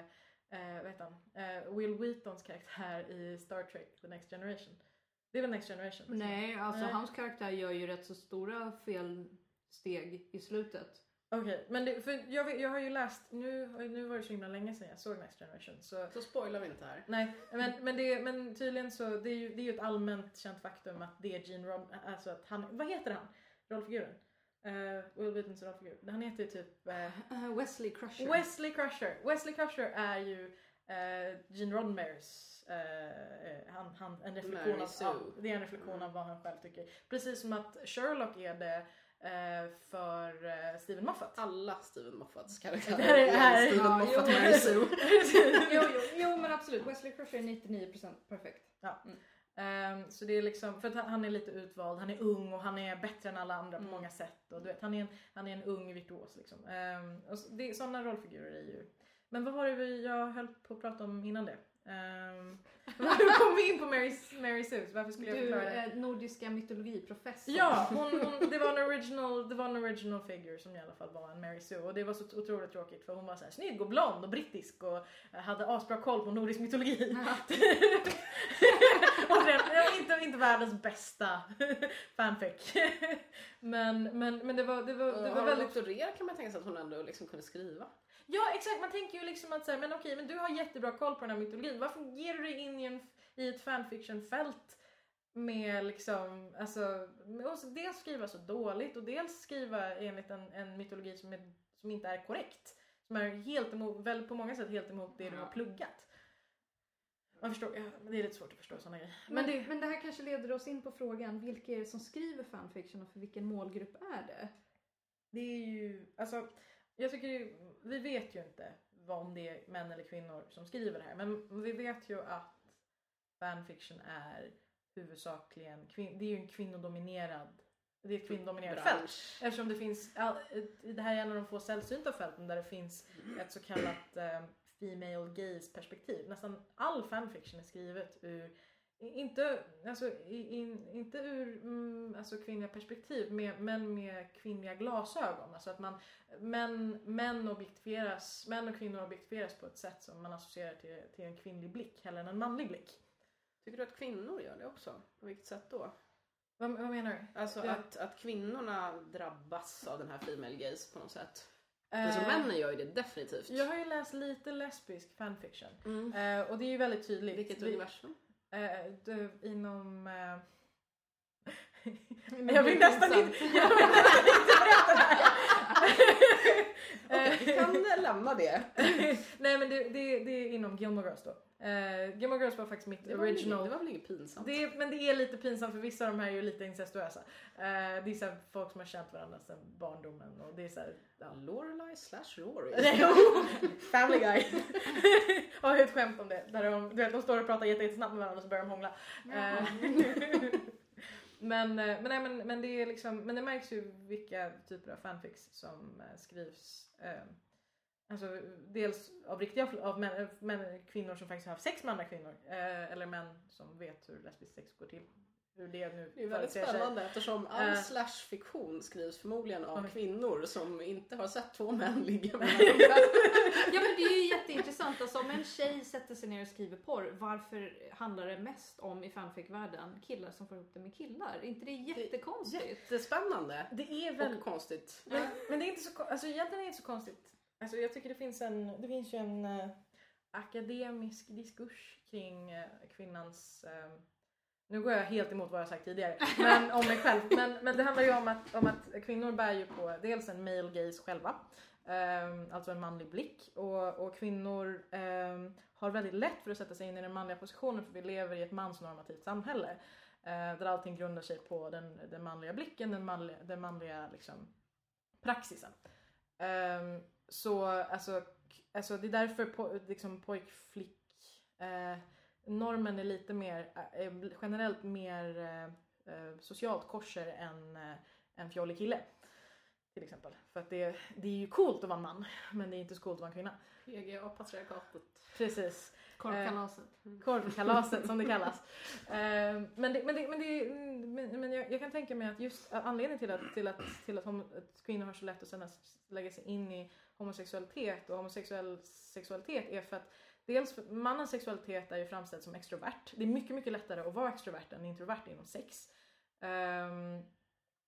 eh, vad heter han? Eh, Will Wheatons karaktär i Star Trek The Next Generation. Det är väl Next Generation? Nej, alltså Nej. hans karaktär gör ju rätt så stora felsteg i slutet. Okej, men det, för jag, vet- jag har ju läst, nu, nu var det så himla länge sedan jag såg Next Generation så Så spoilar vi inte här. Nej, men, men, det, men tydligen så, det är, ju, det är ju ett allmänt känt faktum att det är Gene Rod, alltså att han, vad heter han? Rollfiguren? Uh, Will Wheatons rollfigur. Han heter ju typ eh, Eh, Wesley Crusher. Wesley Crusher. Wesley Crusher är ju uh, Gene eh, eh, han, han, en reflektion Mary av, Sue. det är en reflektion av vad han själv tycker. Precis som att Sherlock är det eh, för uh, Stephen Moffat. Alla Steven Moffats Det karaktärer här är- Steven Ja, Moffat jo. Mary Sue. jo, jo, jo men absolut, Wesley Crusher är 99% perfekt. Ehm, så det är liksom, för att han, är lite utvald, han är ung och han är bättre än alla andra på Mm. många sätt. Och du vet, han, är en, han är en ung virtuos liksom. Um, och så, det, sådana rollfigurer är ju... Men vad var det vi, jag höll på att prata om innan det? Um, hur kom vi in på Mary, Mary Sue? Varför skulle jag Du förklara det? är nordiska mytologiprofessor. Ja, hon, hon, det, var en original, det var en original figure som i alla fall var en Mary Sue och det var så otroligt tråkigt för hon var så här snygg och blond och brittisk och hade asbra koll på nordisk mytologi. och det var inte, inte världens bästa fanfic. men, men, men det var, det var, det Har var hon väldigt... doktorerat kan man tänka sig att hon ändå liksom kunde skriva. Ja exakt, man tänker ju liksom att säga men okej men du har jättebra koll på den här mytologin. Varför ger du dig in i, en, i ett fanfiction-fält med liksom, alltså, med att dels skriva så dåligt och dels skriva enligt en, en mytologi som, är, som inte är korrekt. Som är helt emot, väl på många sätt helt emot det du har pluggat. Man förstår, ja, men det är lite svårt att förstå sådana grejer. Men, det, men det här kanske leder oss in på frågan, vilka är det som skriver fanfiction och för vilken målgrupp är det? Det är ju, alltså, jag tycker ju, vi vet ju inte vad om det är män eller kvinnor som skriver det här. Men vi vet ju att fanfiction är huvudsakligen, kvin- det är ju en kvinnodominerad, det är ett kvinnodominerat fält. Eftersom det finns, det här är en av de få sällsynta fälten där det finns ett så kallat eh, female gaze perspektiv. Nästan all fanfiction är skrivet ur inte, alltså, in, inte ur mm, alltså kvinnliga perspektiv med, men med kvinnliga glasögon. Alltså att man, män, män, objektifieras, män och kvinnor objektifieras på ett sätt som man associerar till, till en kvinnlig blick hellre än en manlig blick. Tycker du att kvinnor gör det också? På vilket sätt då? Vad, vad menar du? Alltså Ja. att, att kvinnorna drabbas av den här female gaze på något sätt. Alltså männen gör ju det definitivt. jag har ju läst lite lesbisk fanfiction. Mm. Eh, och det är ju väldigt tydligt. Vilket Vi- universum? Eh, du, inom... Eh, jag vill nästan inte, jag vill nästan inte berätta det här. Okej, vi kan eh, lämna det. Nej men det, det, det är inom Gilmore Girls då. Eh, Gilmore Girls var faktiskt mitt Det var, väl original. inget, det var väl inget pinsamt? Det är, men det är lite pinsamt för vissa av de här är ju lite incestuösa. Eh, det är så folk som har känt varandra sedan barndomen och det är så här, ja. Lorelai slash Rory. Oh, Family Guy. Jag har ett skämt om det. Där de, du vet, de står och pratar jätte- jättesnabbt med varandra och så börjar de hångla. Eh, men, eh, men, nej, men, men det är liksom, men det märks ju vilka typer av fanfics som eh, skrivs. Eh, alltså dels av riktiga av män, män, kvinnor som faktiskt har haft sex med andra kvinnor. Eh, eller män som vet hur lesbisk sex går till. Hur det nu Det är väldigt företer sig. spännande eftersom all Eh. slash-fiktion skrivs förmodligen av Oj. kvinnor som inte har sett två män ligga med Ja men det är ju jätteintressant. Alltså, om en tjej sätter sig ner och skriver porr, varför handlar det mest om i fanfic-världen killar som får ihop det med killar? Är inte det jättekonstigt? Jättespännande Det är väl och konstigt. Men, men det är inte så, alltså egentligen är det inte så konstigt. Alltså jag tycker det finns en, det finns ju en eh, akademisk diskurs kring eh, kvinnans, nu går jag helt emot vad jag sagt tidigare, men om mig själv. Men, men det handlar ju om att, om att kvinnor bär ju på dels en male gaze själva, eh, alltså en manlig blick och, och kvinnor eh, har väldigt lätt för att sätta sig in i den manliga positionen för vi lever i ett mansnormativt samhälle. Eh, där allting grundar sig på den, den manliga blicken, den manliga, den manliga liksom, praxisen. Ehm, så alltså, alltså det är därför po, liksom pojk-flick eh, normen är lite mer eh, generellt mer eh, eh, socialt korser än eh, en fjollig kille. Till exempel. För att det, det är ju coolt att vara en man men det är inte så coolt att vara en kvinna. PGA patriarkatet. Precis. Korvkalaset. Korvkalaset som det kallas. Eh, men det, men det, men det, men, men jag, jag kan tänka mig att just anledningen till att, till att, till att, homo, att kvinnor har så lätt att lägga sig in i homosexualitet och homosexuell sexualitet är för att dels för mannens sexualitet är ju framställd som extrovert. Det är mycket, mycket lättare att vara extrovert än introvert inom sex. Um,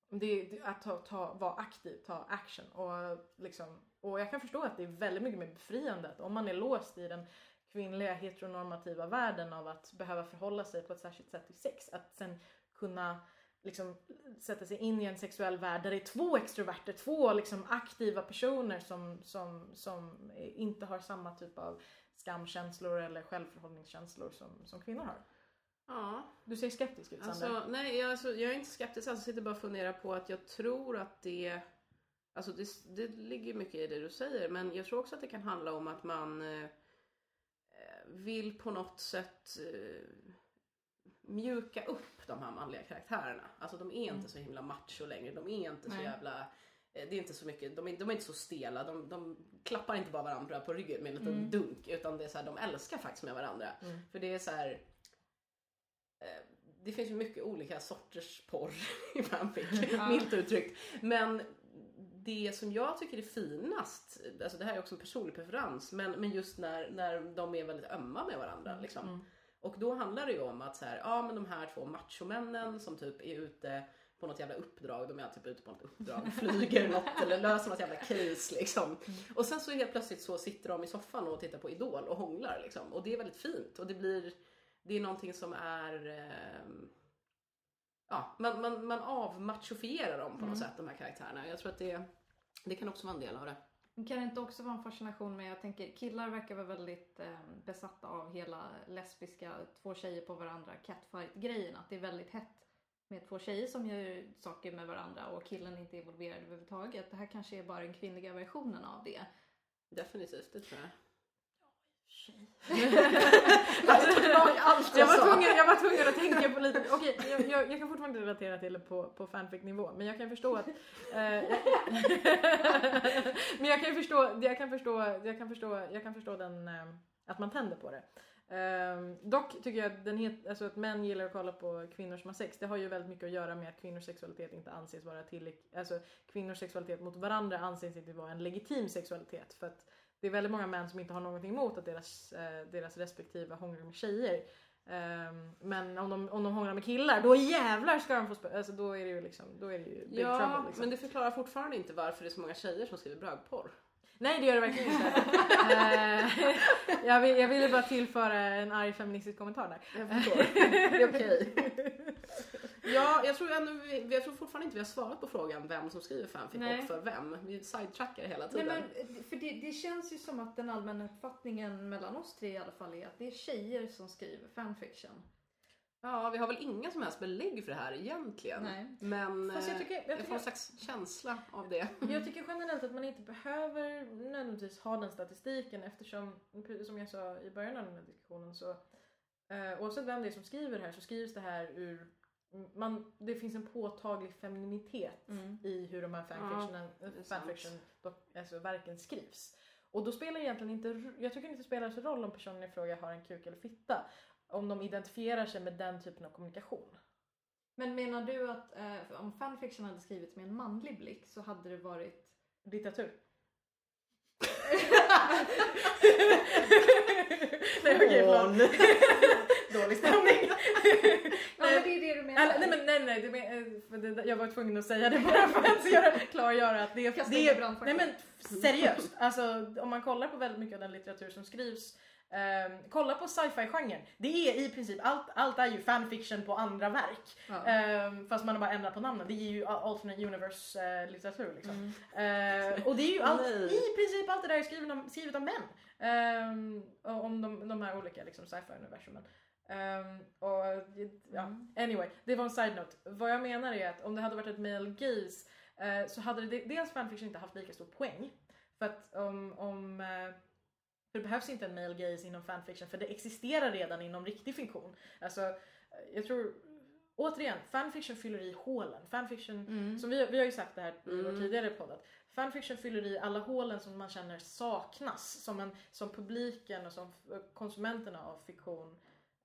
det, är att ta, ta, vara aktiv, ta action och liksom och jag kan förstå att det är väldigt mycket mer befriande att om man är låst i den kvinnliga heteronormativa världen av att behöva förhålla sig på ett särskilt sätt till sex. Att sen kunna liksom sätta sig in i en sexuell värld där det är två extroverter, två liksom aktiva personer som, som, som inte har samma typ av skamkänslor eller självförhållningskänslor som, som kvinnor har. Ja, Du ser skeptisk ut Sander. alltså, nej, jag, alltså, jag är inte skeptisk alls. Jag sitter bara och funderar på att jag tror att det Alltså det, det ligger mycket i det du säger men jag tror också att det kan handla om att man eh, vill på något sätt eh, mjuka upp de här manliga karaktärerna. Alltså de är inte så himla macho längre. De är inte så Nej. jävla eh, det är inte så mycket, de är, de är inte så stela, de, de klappar inte bara varandra på ryggen med en liten Mm. dunk utan det är så här, de älskar faktiskt med varandra. Mm. För det är så här. eh, Det finns ju mycket olika sorters porr i fanfic, Ja. milt uttryckt. Men det som jag tycker är finast, alltså det här är också en personlig preferens, men, men just när, när de är väldigt ömma med varandra. Liksom. Mm. Och då handlar det ju om att så här, ja men de här två machomännen som typ är ute på något jävla uppdrag, de är typ ute på något uppdrag, flyger något eller löser något jävla case liksom. Och sen så helt plötsligt så sitter de i soffan och tittar på Idol och hånglar liksom. Och det är väldigt fint och det blir, det är någonting som är ehm, Ja, man, man, man avmachofierar dem på något Mm. sätt, de här karaktärerna. Jag tror att det, det kan också vara en del av det. Kan det inte också vara en fascination med, jag tänker killar verkar vara väldigt eh, besatta av hela lesbiska, två tjejer på varandra, catfight-grejen. Att det är väldigt hett med två tjejer som gör saker med varandra och killen inte är involverad överhuvudtaget. Det här kanske är bara den kvinnliga versionen av det. Definitivt, det tror jag. Tjej. Alltså, allt jag, var tvungen, jag var tvungen att tänka på lite, okej jag, jag, jag kan fortfarande relatera till det på, på fanfic-nivå men jag kan förstå att... Eh, men jag kan förstå, jag kan förstå, jag kan förstå, jag kan förstå den, eh, att man tänder på det. Eh, dock tycker jag att, den het, alltså att män gillar att kolla på kvinnor som har sex, det har ju väldigt mycket att göra med att kvinnors sexualitet inte anses vara tillräckligt, alltså kvinnors sexualitet mot varandra anses inte vara en legitim sexualitet för att det är väldigt många män som inte har någonting emot att deras, eh, deras respektive hånglar med tjejer. Ehm, men om de, om de hånglar med killar, då jävlar ska de få spela. Alltså då är det ju liksom, då är det ju big Ja, trouble liksom. men det förklarar fortfarande inte varför det är så många tjejer som skriver brödporr. Nej det gör det verkligen inte. Eh, jag, vill, jag ville bara tillföra en arg feministisk kommentar där. Jag förstår. det är okej. Ja, jag tror, vi- jag tror fortfarande inte vi har svarat på frågan vem som skriver fanfic Nej. och för vem. Vi sidetrackar hela Nej, tiden. men, för det, det känns ju som att den allmänna uppfattningen mellan oss tre i alla fall är att det är tjejer som skriver fanfiction. Ja, vi har väl inga som helst belägg för det här egentligen. Nej. Men Fast jag eh, tycker- jag jag får en slags känsla av det. Jag tycker generellt att man inte behöver nödvändigtvis ha den statistiken eftersom, som jag sa i början av den här diskussionen så eh, oavsett vem det är som skriver här så skrivs det här ur man, det finns en påtaglig femininitet Mm. i hur de här fanfictionen, det ja, fanfiction alltså verken skrivs. Och då spelar det egentligen inte, jag tycker inte det spelar så roll om personen i fråga har en kuk eller fitta. Om de identifierar sig med den typen av kommunikation. Men menar du att eh, om fanfiction hade skrivits med en manlig blick så hade det varit... Litteratur. nej okej förlåt. Dålig stämning. Ja men det är det du menar? Eller, nej men nej nej, det, men, för det, jag var tvungen att säga det bara för att göra, klargöra att det, Kasta det är... Nej men seriöst, alltså om man kollar på väldigt mycket av den litteratur som skrivs ehm, kolla på sci-fi-genren. Det är i princip allt, allt är ju fanfiction på andra verk. Ja. Ehm, fast man har bara ändrat på namnen. Det är ju alternate universe eh, litteratur liksom. Mm. Eh, och det är ju allt, i princip allt det där är skrivet av, skrivet av män. Och om de, de här olika liksom, sci-fi-universumen. Och ja, Mm. anyway, det var en side-note. Vad jag menar är att om det hade varit ett male gaze eh, så hade det dels fanfiction inte haft lika stor poäng. För att om, om eh, för det behövs inte en male gaze inom fanfiction för det existerar redan inom riktig fiktion. Alltså, jag tror Återigen, fanfiction fyller i hålen. Fanfiction Mm. som vi, vi har ju sagt det här i vår Mm. tidigare podd att fanfiction fyller i alla hålen som man känner saknas. Som, en, som publiken och som konsumenterna av fiktion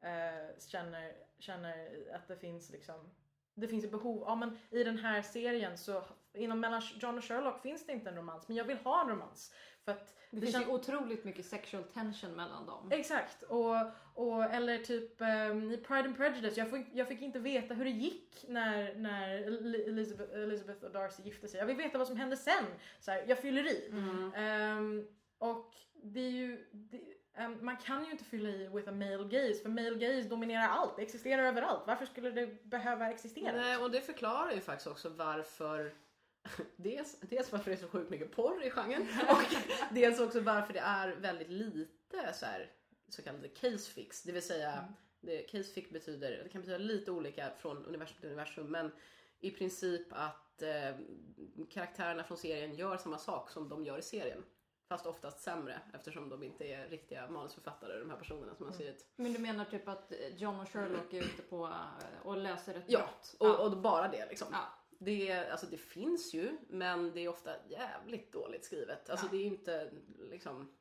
eh, känner, känner att det finns liksom det finns ett behov. Ja men i den här serien så inom mellan John och Sherlock finns det inte en romans men jag vill ha en romans. För att Det, det finns känns- ju otroligt mycket sexual tension mellan dem. Exakt, och, och, eller typ um, i Pride and Prejudice, jag fick, jag fick inte veta hur det gick när, när Eli- Elizabeth, Elizabeth och Darcy gifte sig. Jag vill veta vad som hände sen. Så här, jag fyller i. Mm. Ehm, och det är ju, det, ehm, man kan ju inte fylla i with a male gaze för male gaze dominerar allt, det existerar överallt. Varför skulle det behöva existera? Nej, och det förklarar ju faktiskt också varför Dels, dels varför det är så sjukt mycket porr i genren och dels också varför det är väldigt lite så, här, så kallade case fix. Det vill säga, Mm. det, case fix betyder, det kan betyda lite olika från universum till universum men i princip att eh, karaktärerna från serien gör samma sak som de gör i serien. Fast oftast sämre eftersom de inte är riktiga manusförfattare de här personerna som har Mm. skrivit. Men du menar typ att John och Sherlock är ute på eh, och löser ett Ja, brott? och, och bara det liksom. Ja. Det, är- alltså det finns ju, men det är ofta jävligt dåligt skrivet. Alltså Ja. det är ju inte liksom...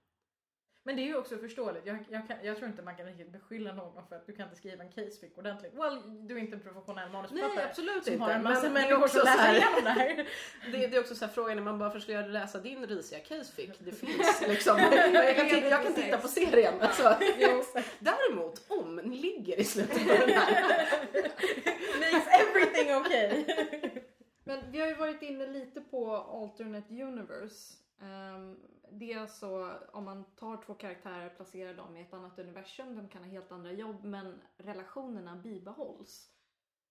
Men det är ju också förståeligt. Jag, jag, kan, jag tror inte man kan riktigt beskylla någon för att du kan inte skriva en case fic ordentligt. Well, du är inte en professionell manusförfattare. absolut som inte. har en massa men det är människor också som så läser här, igenom det här. det, det är också så här frågan man bara, varför ska jag läsa din risiga case fic? Det finns liksom. jag, kan titta, jag kan titta på serien. Alltså. Däremot, om ni ligger i slutet på den här. Makes everything okay. Men vi har ju varit inne lite på alternate universe. Ehm, det är alltså om man tar två karaktärer, placerar dem i ett annat universum, de kan ha helt andra jobb men relationerna bibehålls.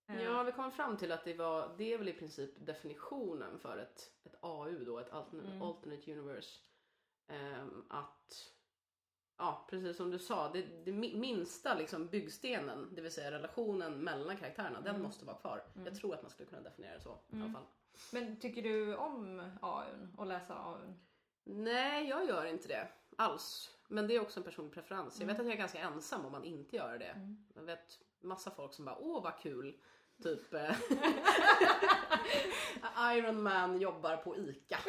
Eh, Ja, vi kom fram till att det var, det är väl i princip definitionen för ett, ett AU då, ett alternate, Mm. alternate universe. Ehm, att, ja precis som du sa, det, det mi- minsta liksom byggstenen, det vill säga relationen mellan karaktärerna, den Mm. måste vara kvar. Mm. Jag tror att man skulle kunna definiera det så i alla Mm. fall. Men tycker du om AUn och läsa AUn? Nej, jag gör inte det alls. Men det är också en personlig preferens. Jag vet Mm. att jag är ganska ensam om man inte gör det. Mm. Jag vet massa folk som bara åh vad kul. Typ eh, Iron Man jobbar på ICA.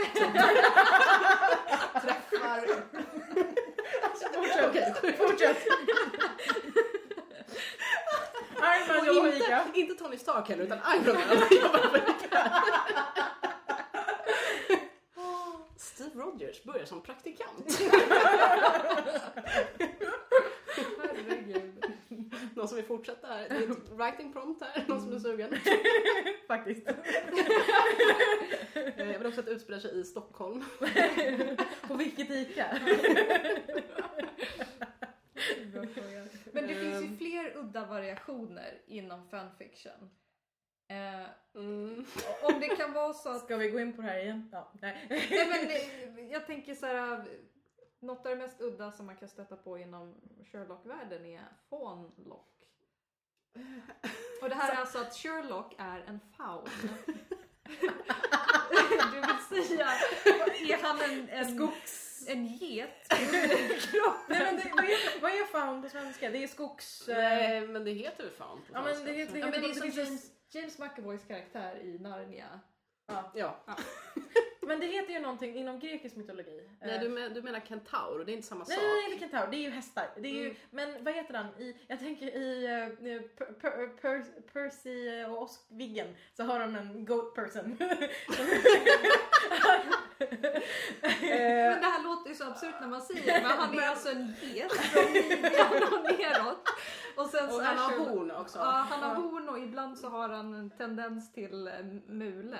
Träffar... Fortsätt. Okej. Fortsätt. Iron Man jobbar på Och Ica. inte, Tony Stark heller utan Iron Man jobbar på ICA. Steve Rogers börjar som praktikant. Herregud. Någon som vill fortsätta här? Det är ett writing prompt här. Någon som är sugen? Faktiskt. Eh, Jag vill också att det utspelar sig i Stockholm. På vilket Ica? Men det finns ju Ehm. fler udda variationer inom fanfiction. Eh, Mm. om det kan vara så att... Ska vi gå in på det här igen? Ja, nej. Nej, men, eh, jag tänker så här. Något av det mest udda som man kan stöta på inom Sherlock-världen är Fawnlock. Och det här är alltså att Sherlock är en faun. Du vill säga, är han en, en, Skogs... en get? Nej men det, vad, är, vad är fan på svenska? Det är skogs... eh, Nej, men det heter väl fan på Ja men svenska det heter... Ja, men det är som James, James McAvoys karaktär i Narnia. Ja. Ja. Men det heter ju någonting inom grekisk mytologi. Nej, Eh, du, men, du menar kentaur och det är inte samma Nej, sak. nej, nej, kentaur. Det är ju hästar. Det är ju, Mm. Men vad heter han? I, jag tänker i uh, per, per, per, Percy och Osk Viggen så har de en goat person. Men det här låter ju så absurt när man säger det, men han är alltså en get från midjan och neråt. Och sen Och han har horn också. Ja, han har horn och ibland så har han en tendens till mule.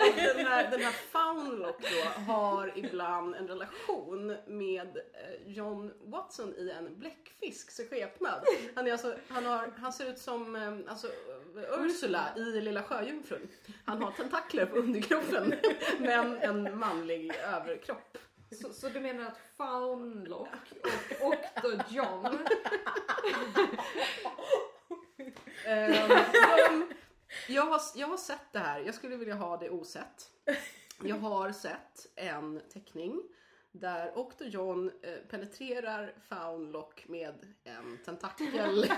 Och den här, den här Foundlock då har ibland en relation med eh, John Watson i en bläckfisks skepnad. Han, är alltså, han, har, han ser ut som eh, alltså, Ursula i Lilla Sjöjungfrun. Han har tentakler på underkroppen men en manlig överkropp. Så, så du menar att Faunlock och, och då John de, jag, har, jag har sett det här, jag skulle vilja ha det osett. Jag har sett en teckning där Octo John eh, penetrerar Foundlock med en tentakel.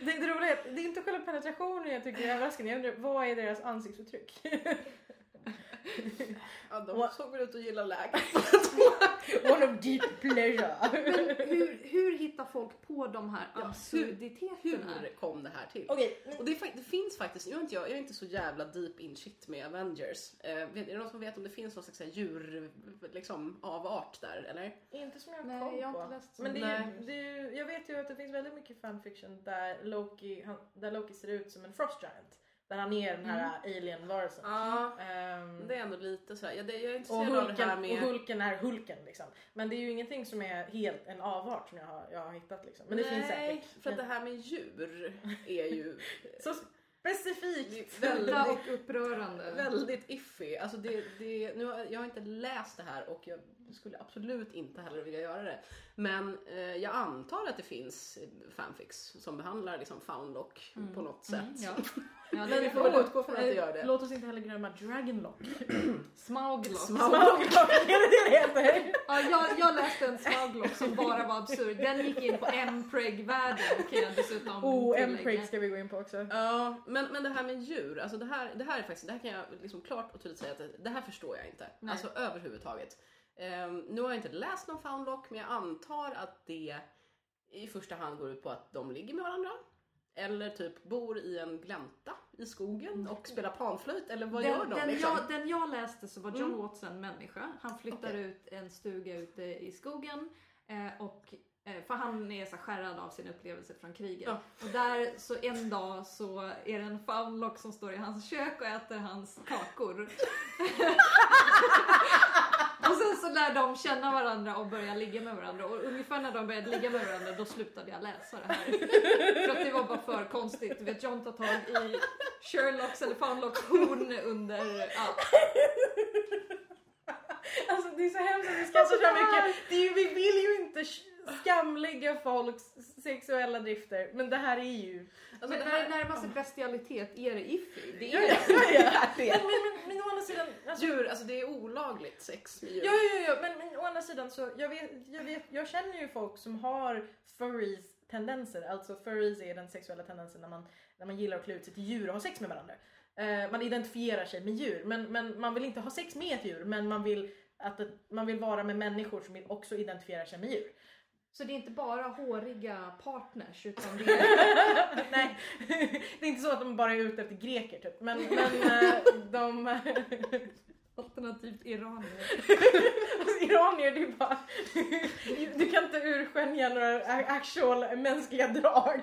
det, det roliga är det är inte själva penetrationen jag tycker är överraskande. Jag undrar vad är deras ansiktsuttryck? Ja, de såg väl ut att gilla läget. One of deep pleasure. hur, hur hittar folk på de här Ja, absurditeterna? Hur kom det här till? Okej, men Och det, det finns faktiskt, jag är, inte, jag, jag är inte så jävla deep in shit med Avengers. Eh, vet, är det någon som vet om det finns någon slags djur, liksom, avart där eller? inte som jag har Nej, koll jag har på. inte läst så Men det är, ju, det är ju, jag vet ju att det finns väldigt mycket fanfiction där Loki, han, där Loki ser ut som en frost giant. Där han är den här alien-varelsen. Ja, Ehm, det är ändå lite så här. Ja, det, jag är och, intresserad av det här Hulken, med... och Hulken är Hulken liksom. Men det är ju ingenting som är helt en avart som jag har, jag har hittat liksom. Men det finns Nej, säkert. för att det här med djur är ju Så specifikt! Och upprörande. väldigt iffy. Alltså det, det, nu jag har inte läst det här och jag skulle absolut inte heller vilja göra det. Men eh, jag antar att det finns fanfics som behandlar liksom Foundlock Mm. på något sätt. Mm, ja. Ja, Men det vi får väl utgå från att det gör det. Låt oss inte heller glömma Dragonlock. Smauglock. Smauglock. är det det heter? Ja, jag, jag läste en Smauglock som bara var absurd. Den gick in på M-preg-världen kan jag dessutom Oh. M-Prig ska vi gå in på också. Ja, men, men det här med djur, alltså det här, det här är faktiskt, det här kan jag liksom klart och tydligt säga att det, det här förstår jag inte. Nej. Alltså överhuvudtaget. Ehm, nu har jag inte läst någon Foundlock men jag antar att det i första hand går ut på att de ligger med varandra. Eller typ bor i en glänta i skogen och spelar panflöjt eller vad gör Den, de? den, liksom? jag, den jag läste så var John Mm. Watson människa. Han flyttar Okej. ut en stuga ute i skogen. Eh, och, eh, för han är så skärrad av sin upplevelse från kriget. Ja. Och där så en dag så är det en Foundlock som står i hans kök och äter hans kakor. Och sen så lär de känna varandra och börja ligga med varandra och ungefär när de började ligga med varandra då slutade jag läsa det här. För att det var bara för konstigt. Du vet John tar tag i Sherlocks eller Funlocks horn under... Ja. Alltså det är så hemskt att vi skrattar så mycket. Det är ju, vi vill ju inte sk- skamlägga folks sexuella drifter men det här är ju... Alltså, när det närmar sig bestialitet är det iffy. Det Ja, är ja, ja. Det Men, men, men, men å andra sidan... Alltså, djur, alltså det är olagligt sex med djur. Ja, ja, ja, men, men å andra sidan så jag vet, jag vet, jag känner ju folk som har furries tendenser, alltså furries är den sexuella tendensen när man, när man gillar att klä ut sig till djur och ha sex med varandra. Eh, man identifierar sig med djur, men, men man vill inte ha sex med ett djur, men man vill, att det, man vill vara med människor som också identifierar sig med djur. Så det är inte bara håriga partners utan det är... Nej, det är inte så att de bara är ute efter greker typ, men, men eh, de... Alternativt iranier. Alltså, iranier, det är bara... Du kan inte urskönja några actual mänskliga drag.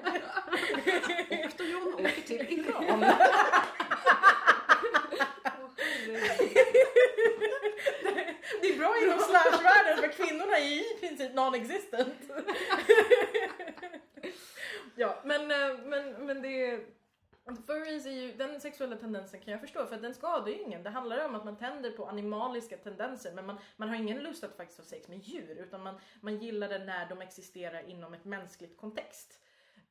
John åker till Iran. Det är bra inom slashvärlden för kvinnorna är i princip non-existent. Ja, men, eh, men, men det. Furries är ju, den sexuella tendensen kan jag förstå för den skadar ju ingen. Det handlar om att man tänder på animaliska tendenser men man, man har ingen lust att faktiskt ha sex med djur utan man, man gillar det när de existerar inom ett mänskligt kontext.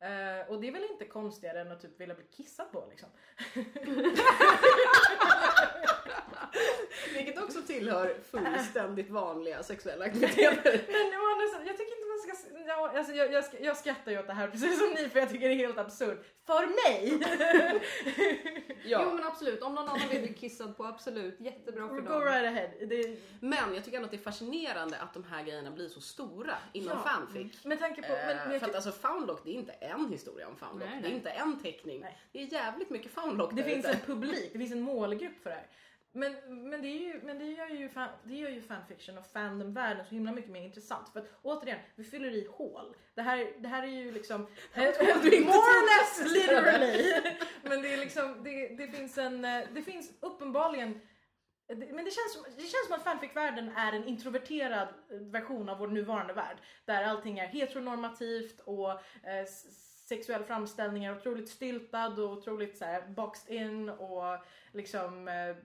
Eh, och det är väl inte konstigare än att typ vilja bli kissad på liksom. Vilket också tillhör fullständigt vanliga sexuella aktiviteter. Men å andra sidan, jag tycker inte man ska... Ja, alltså jag, jag, jag skrattar ju åt det här precis som ni för jag tycker det är helt absurt. För mig! Jo Ja. men absolut, om någon annan vill bli kissad på, absolut. Jättebra för Go dem. right ahead. Det, Men jag tycker ändå att det är fascinerande att de här grejerna blir så stora inom Ja. fanfic. med tanke på... Eh, Men, men jag för att alltså Foundlock det är inte en historia om Foundlock. Nej, Det är nej. inte en teckning. Nej. Det är jävligt mycket Foundlock det finns ute. en publik, det finns en målgrupp för det här. Men, men, det, är ju, men det, gör ju fan, det gör ju fanfiction och fandomvärlden så himla mycket mer intressant. För att återigen, vi fyller i hål. Det här, det här är ju liksom... more or less literally! men det är liksom, det, det finns en, eh, det finns uppenbarligen men det känns, som, det känns som att fanfic-världen är en introverterad eh, version av vår nuvarande värld. Där allting är heteronormativt och eh, sexuell framställning är otroligt styltad och otroligt så här, boxed in och liksom eh,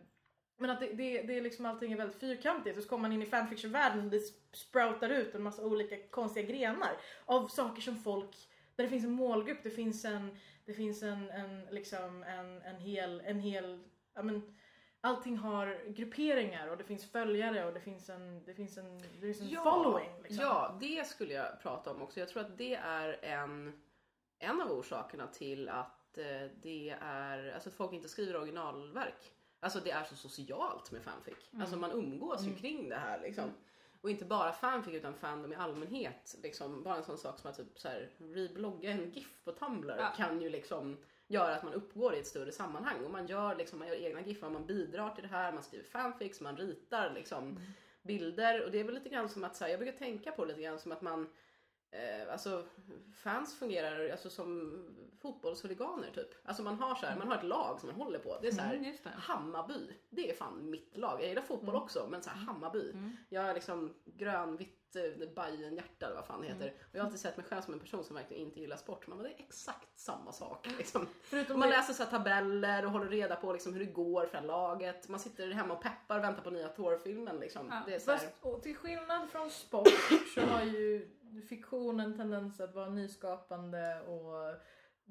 men att det, det, det är liksom allting är väldigt fyrkantigt och så kommer man in i fanfiction-världen och det sproutar ut en massa olika konstiga grenar av saker som folk, där det finns en målgrupp, det finns en, det finns en, en liksom en, en hel, en hel, ja men allting har grupperingar och det finns följare och det finns en, det finns en, det finns en following. Liksom. Ja, det skulle jag prata om också. Jag tror att det är en, en av orsakerna till att eh, det är, alltså att folk inte skriver originalverk. Alltså det är så socialt med fanfic. Alltså man umgås ju kring det här liksom. Och inte bara fanfic utan fandom i allmänhet. Liksom, bara en sån sak som att typ så här, reblogga en GIF på Tumblr Ja. kan ju liksom göra att man uppgår i ett större sammanhang. Och man gör, liksom, man gör egna GIFar, man bidrar till det här, man skriver fanfics, man ritar liksom bilder. Och det är väl lite grann som att, så här, jag brukar tänka på det lite grann som att man Eh, alltså fans fungerar alltså som fotbollshuliganer typ. Alltså man har så här, man har ett lag som man håller på. Det är så här, Mm, det. Hammarby. Det är fan mitt lag. Jag gillar fotboll också men så här, Hammarby. Mm. Jag är liksom grönvitt eh, Bajen-hjärta eller vad fan det heter. Och jag har alltid sett mig själv som en person som verkligen inte gillar sport. Men det är exakt samma sak. Liksom. Förutom man det- läser så tabeller och håller reda på liksom hur det går för laget. Man sitter hemma och peppar och väntar på nya Thor-filmen. Liksom. Ja, Det är så här, Fast, och till skillnad från sport så har ju fiktion en tendens att vara nyskapande och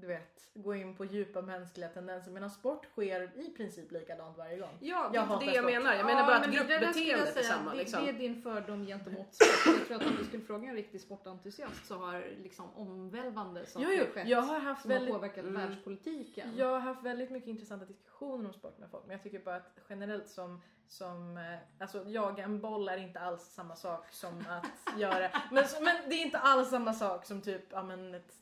du vet, gå in på djupa mänskliga tendenser medan sport sker i princip likadant varje gång. Ja, det Jag är det jag sport. menar. Jag menar bara att men gruppbeteendet är samma. det, Liksom. det är din fördom gentemot sport. Jag tror att om du skulle fråga en riktig sportentusiast så har liksom omvälvande saker Jo, jo, skett jag har haft som har väldigt påverkat Mm. världspolitiken. Jag har haft väldigt mycket intressanta diskussioner om sport med folk men jag tycker bara att generellt som, som eh, alltså jaga en boll är inte alls samma sak som att göra, men, men det är inte alls samma sak som typ ja, men ett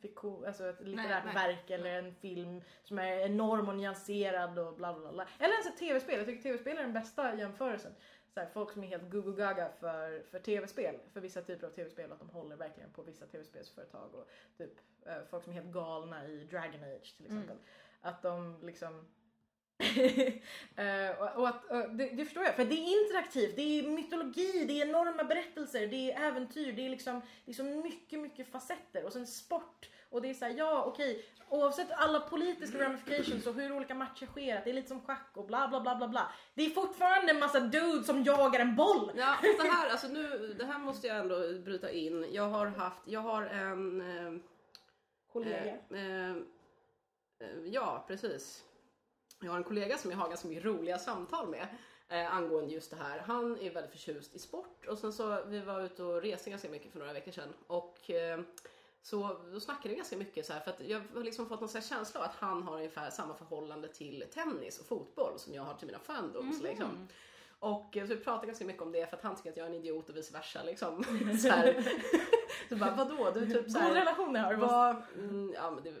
fiktion, alltså ett litterärt nej. verk eller en film som är enorm och nyanserad och bla bla bla. Eller ens ett tv-spel, jag tycker tv-spel är den bästa jämförelsen. Så här, folk som är helt gugu gaga för, för tv-spel, för vissa typer av tv-spel, att de håller verkligen på vissa tv-spelsföretag och typ eh, folk som är helt galna i Dragon Age till exempel. Att de liksom Eh, och, och att, och det, det förstår jag, för det är interaktivt, det är mytologi, det är enorma berättelser, det är äventyr, det är liksom, så mycket, mycket facetter och sen sport och det är såhär, ja okej, oavsett alla politiska ramifications och hur olika matcher sker, att det är lite som schack och bla bla bla bla bla. Det är fortfarande en massa dudes som jagar en boll! Ja, fast det här, alltså nu, det här måste jag ändå bryta in. Jag har haft, jag har en... Eh, Kollega. eh, eh, ja, precis. Jag har en kollega som jag har ganska mycket roliga samtal med eh, angående just det här. Han är väldigt förtjust i sport och sen så, vi var ute och reste ganska mycket för några veckor sedan och eh, så då snackade vi ganska mycket så här för att jag har liksom fått någon känsla av att han har ungefär samma förhållande till tennis och fotboll som jag har till mina fandoms liksom. Och eh, så vi pratade ganska mycket om det för att han tycker att jag är en idiot och vice versa liksom. så här. så bara vadå? Du typ så God här, relationer har du. vad, mm, ja, men det,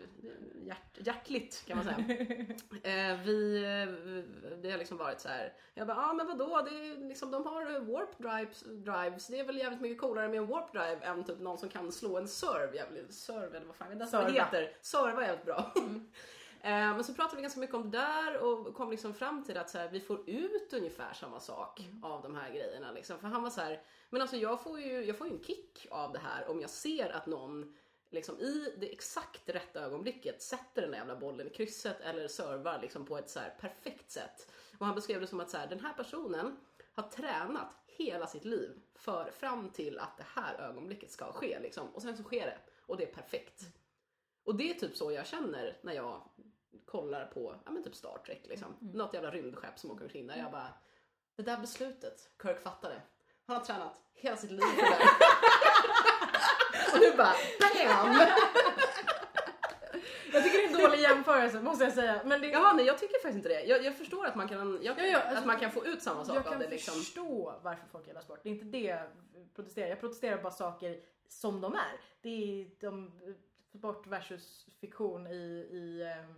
hjärt, hjärtligt kan man säga. eh, vi, eh, det har liksom varit så här. Jag bara, ja ah, men vadå? Det är liksom, de har warp drives, drives. Det är väl jävligt mycket coolare med en warp drive än typ någon som kan slå en serve. Jävligt, serve eller vad fan det Serva. heter. Serva är jävligt bra. Eh, Men så pratade vi ganska mycket om det där och kom liksom fram till att så här, vi får ut ungefär samma sak av de här grejerna. Liksom. För han var så här, men alltså jag får, ju, jag får ju en kick av det här om jag ser att någon liksom, i det exakt rätta ögonblicket sätter den där jävla bollen i krysset eller servar liksom, på ett så här perfekt sätt. Och han beskrev det som att så här, den här personen har tränat hela sitt liv för fram till att det här ögonblicket ska ske. Liksom. Och sen så sker det och det är perfekt. Och det är typ så jag känner när jag kollar på ja, men typ Star Trek. Liksom. Något jävla rymdskepp som åker omkring där. Jag bara, det där beslutet Kirk fattade. Han har tränat hela sitt liv för det. Och nu bara, BAM! Jag tycker det är en dålig jämförelse måste jag säga. Men det, Jaha, nej jag tycker faktiskt inte det. Jag, jag förstår att man kan, jag, Ja, ja, alltså, att man kan få ut samma sak jag av kan det. Liksom. förstå varför folk gillar sport. Det är inte det jag protesterar. Jag protesterar bara saker som de är. Det är de, sport versus fiktion i, i, ehm,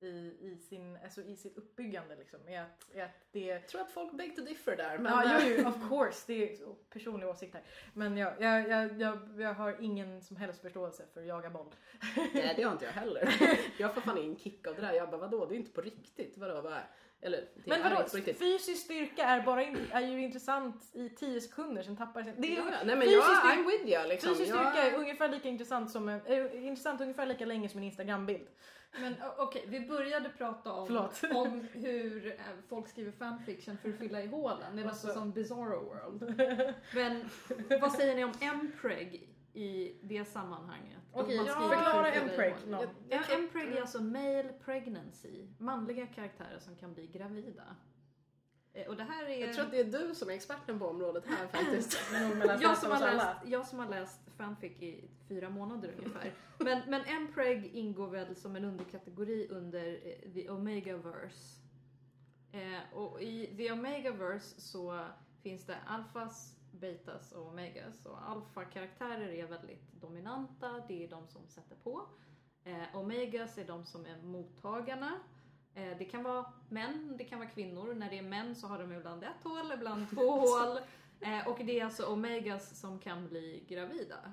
i, i, sin, alltså i sitt uppbyggande. Liksom. Är att, är att det, Jag tror att folk beg to differ där. Men, ja, eh, jo, jo, of course. Det är personlig åsikt här. Men jag, jag, jag, jag, jag har ingen som helst förståelse för att jaga boll. Nej det har inte jag heller. Jag får fan ingen kick av det där. Jag bara vadå det är inte på riktigt. Vadå, vad är? Eller det Men vadå, fysisk styrka är, bara in, är ju intressant i 10 sekunder, sen tappar det sig. Är, Ja, ja. nej men fysisk jag, styrka- I'm with you liksom. Fysisk Jag- styrka är ungefär lika intressant som en, eh, intressant ungefär lika länge som en instagrambild. Men okej, vi började prata om, Förlåt. om hur eh, folk skriver fanfiction för att fylla i hålen. Det är Alltså- som Bizarro World. Men vad säger ni om M-preg i det sammanhanget? Okej, ja, skriver för att förklara M-preg. Ja, M-preg är alltså male pregnancy. Manliga karaktärer som kan bli gravida. Eh, Och det här är... Jag tror att det är du som är experten på området här faktiskt. Jag som, har läst, jag som har läst fanfic i fyra månader ungefär. Men, men M-preg ingår väl som en underkategori under eh, the Omegaverse. Eh, och i the Omegaverse så finns det alfas, betas och omegas. Och alfa-karaktärer är väldigt dominanta, det är de som sätter på. Eh, omegas är de som är mottagarna. Eh, det kan vara män, det kan vara kvinnor. När det är män så har de ibland ett hål, ibland två hål. Eh, och det är alltså omegas som kan bli gravida.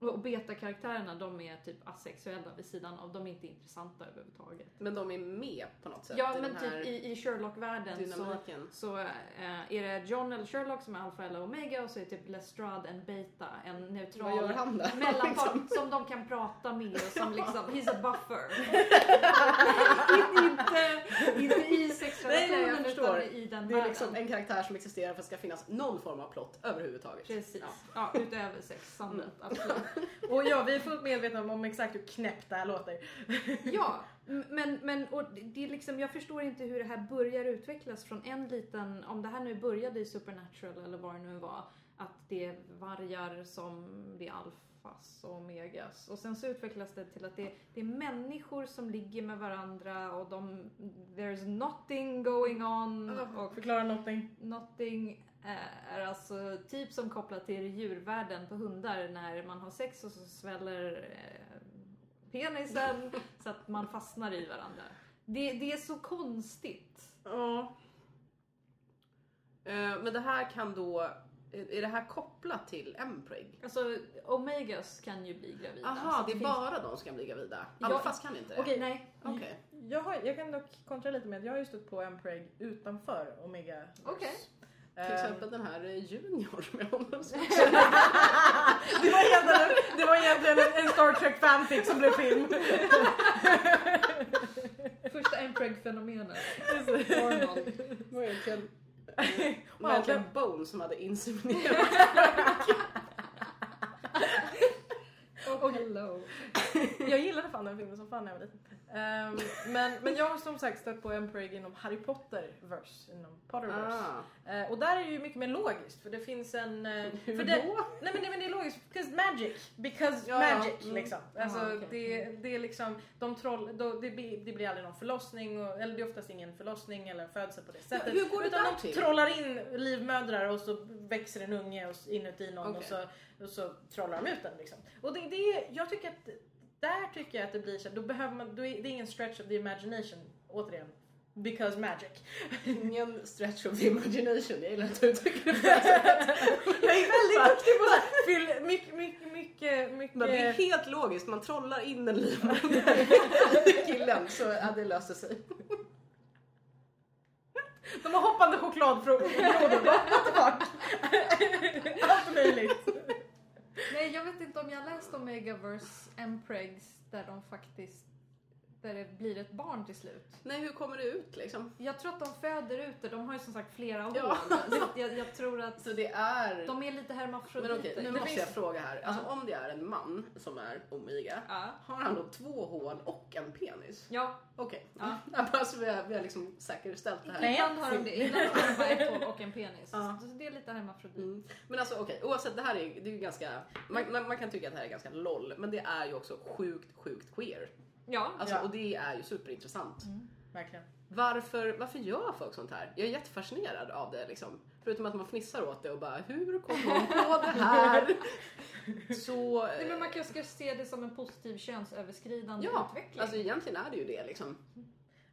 Och beta-karaktärerna de är typ asexuella vid sidan av, de är inte intressanta överhuvudtaget. Men de är med på något sätt Ja i men typ i, i Sherlock-världen så, så eh, är det John eller Sherlock som är alfa eller omega och så är typ Lestrade en beta, en neutral mellanpart Liksom. som de kan prata med och som liksom, he's a buffer. inte, inte i sexrelationen utan i den Det är världen. liksom en karaktär som existerar för att det ska finnas någon form av plott överhuvudtaget. Precis. Ja. Ja. utöver sexandet, absolut. Och ja, vi är fullt medvetna om, exakt hur knäppt det här låter. Ja, men, men och det- är liksom, jag förstår inte hur det här börjar utvecklas från en liten, om det här nu började i Supernatural eller vad det nu var, att det är vargar som det är alfas och omegas. Och sen så utvecklas det till att det, det är människor som ligger med varandra och de, there's nothing going on. Och Förklara någonting. Notting eh, är alltså typ som kopplat till djurvärlden på hundar när man har sex och så sväller eh, penisen så att man fastnar i varandra. Det, det är så konstigt. Ja. Eh, Men det här kan då är det här kopplat till Empreg? Alltså Omegas kan ju bli gravida. så Aha, att det är finns- bara de som kan bli gravida? Fast kan inte det? okej. Nej. Okej. Jag, har, jag kan dock kontra lite med att jag har ju stött på Empreg utanför Omega. Okej. Till Ehm, exempel den här eh, Junior som jag så. det, var egentligen, det var egentligen en- Star Trek fanfic som blev film. Första Empreg-fenomenet. Arnold. Det var egentligen, det var egentligen Bone som hade inseminerat. Oh, hello. Jag gillade fan den filmen som fan när jag var liten. Ehm, men, men jag har som sagt stött på Emperor inom Harry Potter-verse, inom Potterverse. Ah. Eh, och där är det ju mycket mer logiskt för det finns en... eh, Hur för det, då? Nej men det, men det är logiskt, because magic, because Ja, ja. magic Mm. liksom. Alltså Aha, okej. det, det är liksom, de troll, då, det, blir, det blir aldrig någon förlossning, och, eller det är oftast ingen förlossning eller födsel på det sättet. hur går det utan där de till? trollar in livmödrar och så växer en unge och, inuti någon och, Okej. så, och så trollar de ut den liksom. Och det, det, jag tycker att, där tycker jag att det blir så, då behöver man, då är, det är ingen stretch of the imagination, återigen. Because magic. Ingen stretch of the imagination. Jag gillar att du uttrycker det. Jag är väldigt duktig på så här, fyll, mycket, mycket, mycket, mycket... Men det är helt logiskt, man trollar in en livmoder i killen så ja, det löser sig. De har hoppande chokladfrågor. What the fuck? Allt möjligt. Nej, jag vet inte om jag läst om Megaverse Mpregs där de faktiskt där det blir ett barn till slut. Nej, hur kommer det ut liksom? Jag tror att de föder ut det. De har ju som sagt flera hål. Ja. Jag, jag tror att Så det är... de är lite Men hermafroditer. okej, nu Det måste finns- jag fråga här. Alltså Ja. om det är en man som är Omega, Ja. har han då två hål och en penis? Ja, Okej. Ja. Ja. Bara så vi har, vi har liksom säkerställt det här. Nej. ibland har de det. Ibland har de bara ett hål och en penis. Ja. Så det är lite hermafrodit. Mm. Men alltså okej, oavsett det här är ju ganska, man, man, man kan tycka att det här är ganska LOL, men det är ju också sjukt, sjukt queer. Ja. Alltså, Ja. Och det är ju superintressant. Verkligen. Varför, varför gör folk sånt här? Jag är jättefascinerad av det liksom. Förutom att man fnissar åt det och bara hur kom hon på det här? Så... Nej, men man kanske ska se det som en positiv könsöverskridande Ja, utveckling. alltså egentligen är det ju det liksom.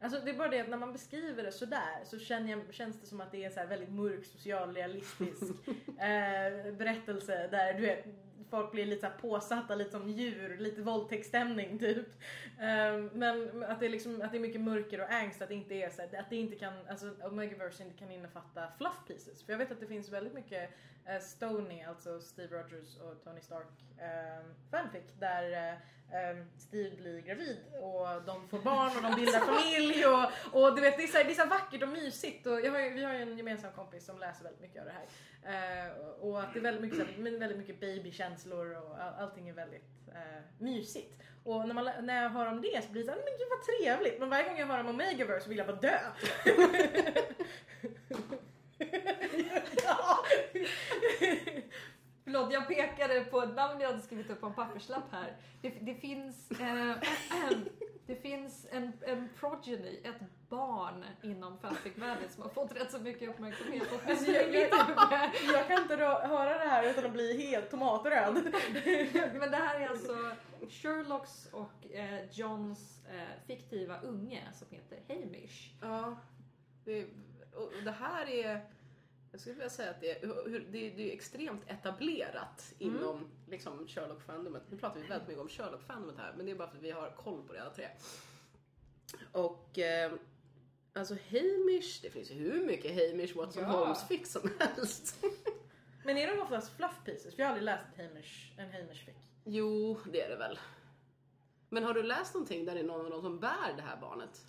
Alltså det är bara det att när man beskriver det sådär så känner jag, känns det som att det är en så här väldigt mörk socialrealistisk eh, berättelse där du vet folk blir lite så påsatta lite som djur, lite våldtäktsstämning typ. Eh, men att det, är liksom, att det är mycket mörker och angst, att det inte är så här, att det inte kan, alltså Omegaverse inte kan innefatta fluff pieces. För jag vet att det finns väldigt mycket eh, Stoney, alltså Steve Rogers och Tony Stark eh, fanfic där eh, eh, Steve blir gravid och de får barn och de bildar familj och, och du vet det är, så här, det är så vackert och mysigt och har vi har ju en gemensam kompis som läser väldigt mycket av det här. Uh, och att det är väldigt mycket, men väldigt mycket babykänslor och all, allting är väldigt uh, mysigt. Och när, man, när jag hör om det så blir det såhär, men gud vad trevligt. Men varje gång jag hör om Omegaverse så vill jag bara dö. Förlåt, jag pekade på ett namn jag hade skrivit upp på en papperslapp här. Det, det finns, eh, det finns en, en progeny, ett barn inom fanfic-världen som har fått rätt så mycket uppmärksamhet. Alltså, jag, jag, jag kan inte höra det här utan att bli helt tomatröd. Men det här är alltså Sherlocks och eh, Johns eh, fiktiva unge som heter Hamish. Ja. Det, och det här är, jag skulle vilja säga att det är, det är, det är extremt etablerat inom liksom Sherlock-fandomet. Nu pratar vi väldigt mycket om Sherlock-fandomet här, men det är bara för att vi har koll på det alla tre. Och eh, alltså Hamish, det finns ju hur mycket Hamish Watson Ja. Holmes fick som helst. Men är de oftast fluff pieces? För jag har aldrig läst Hamish, en Hamish fick. jo, det är det väl. Men har du läst någonting där det är någon av dem som bär det här barnet?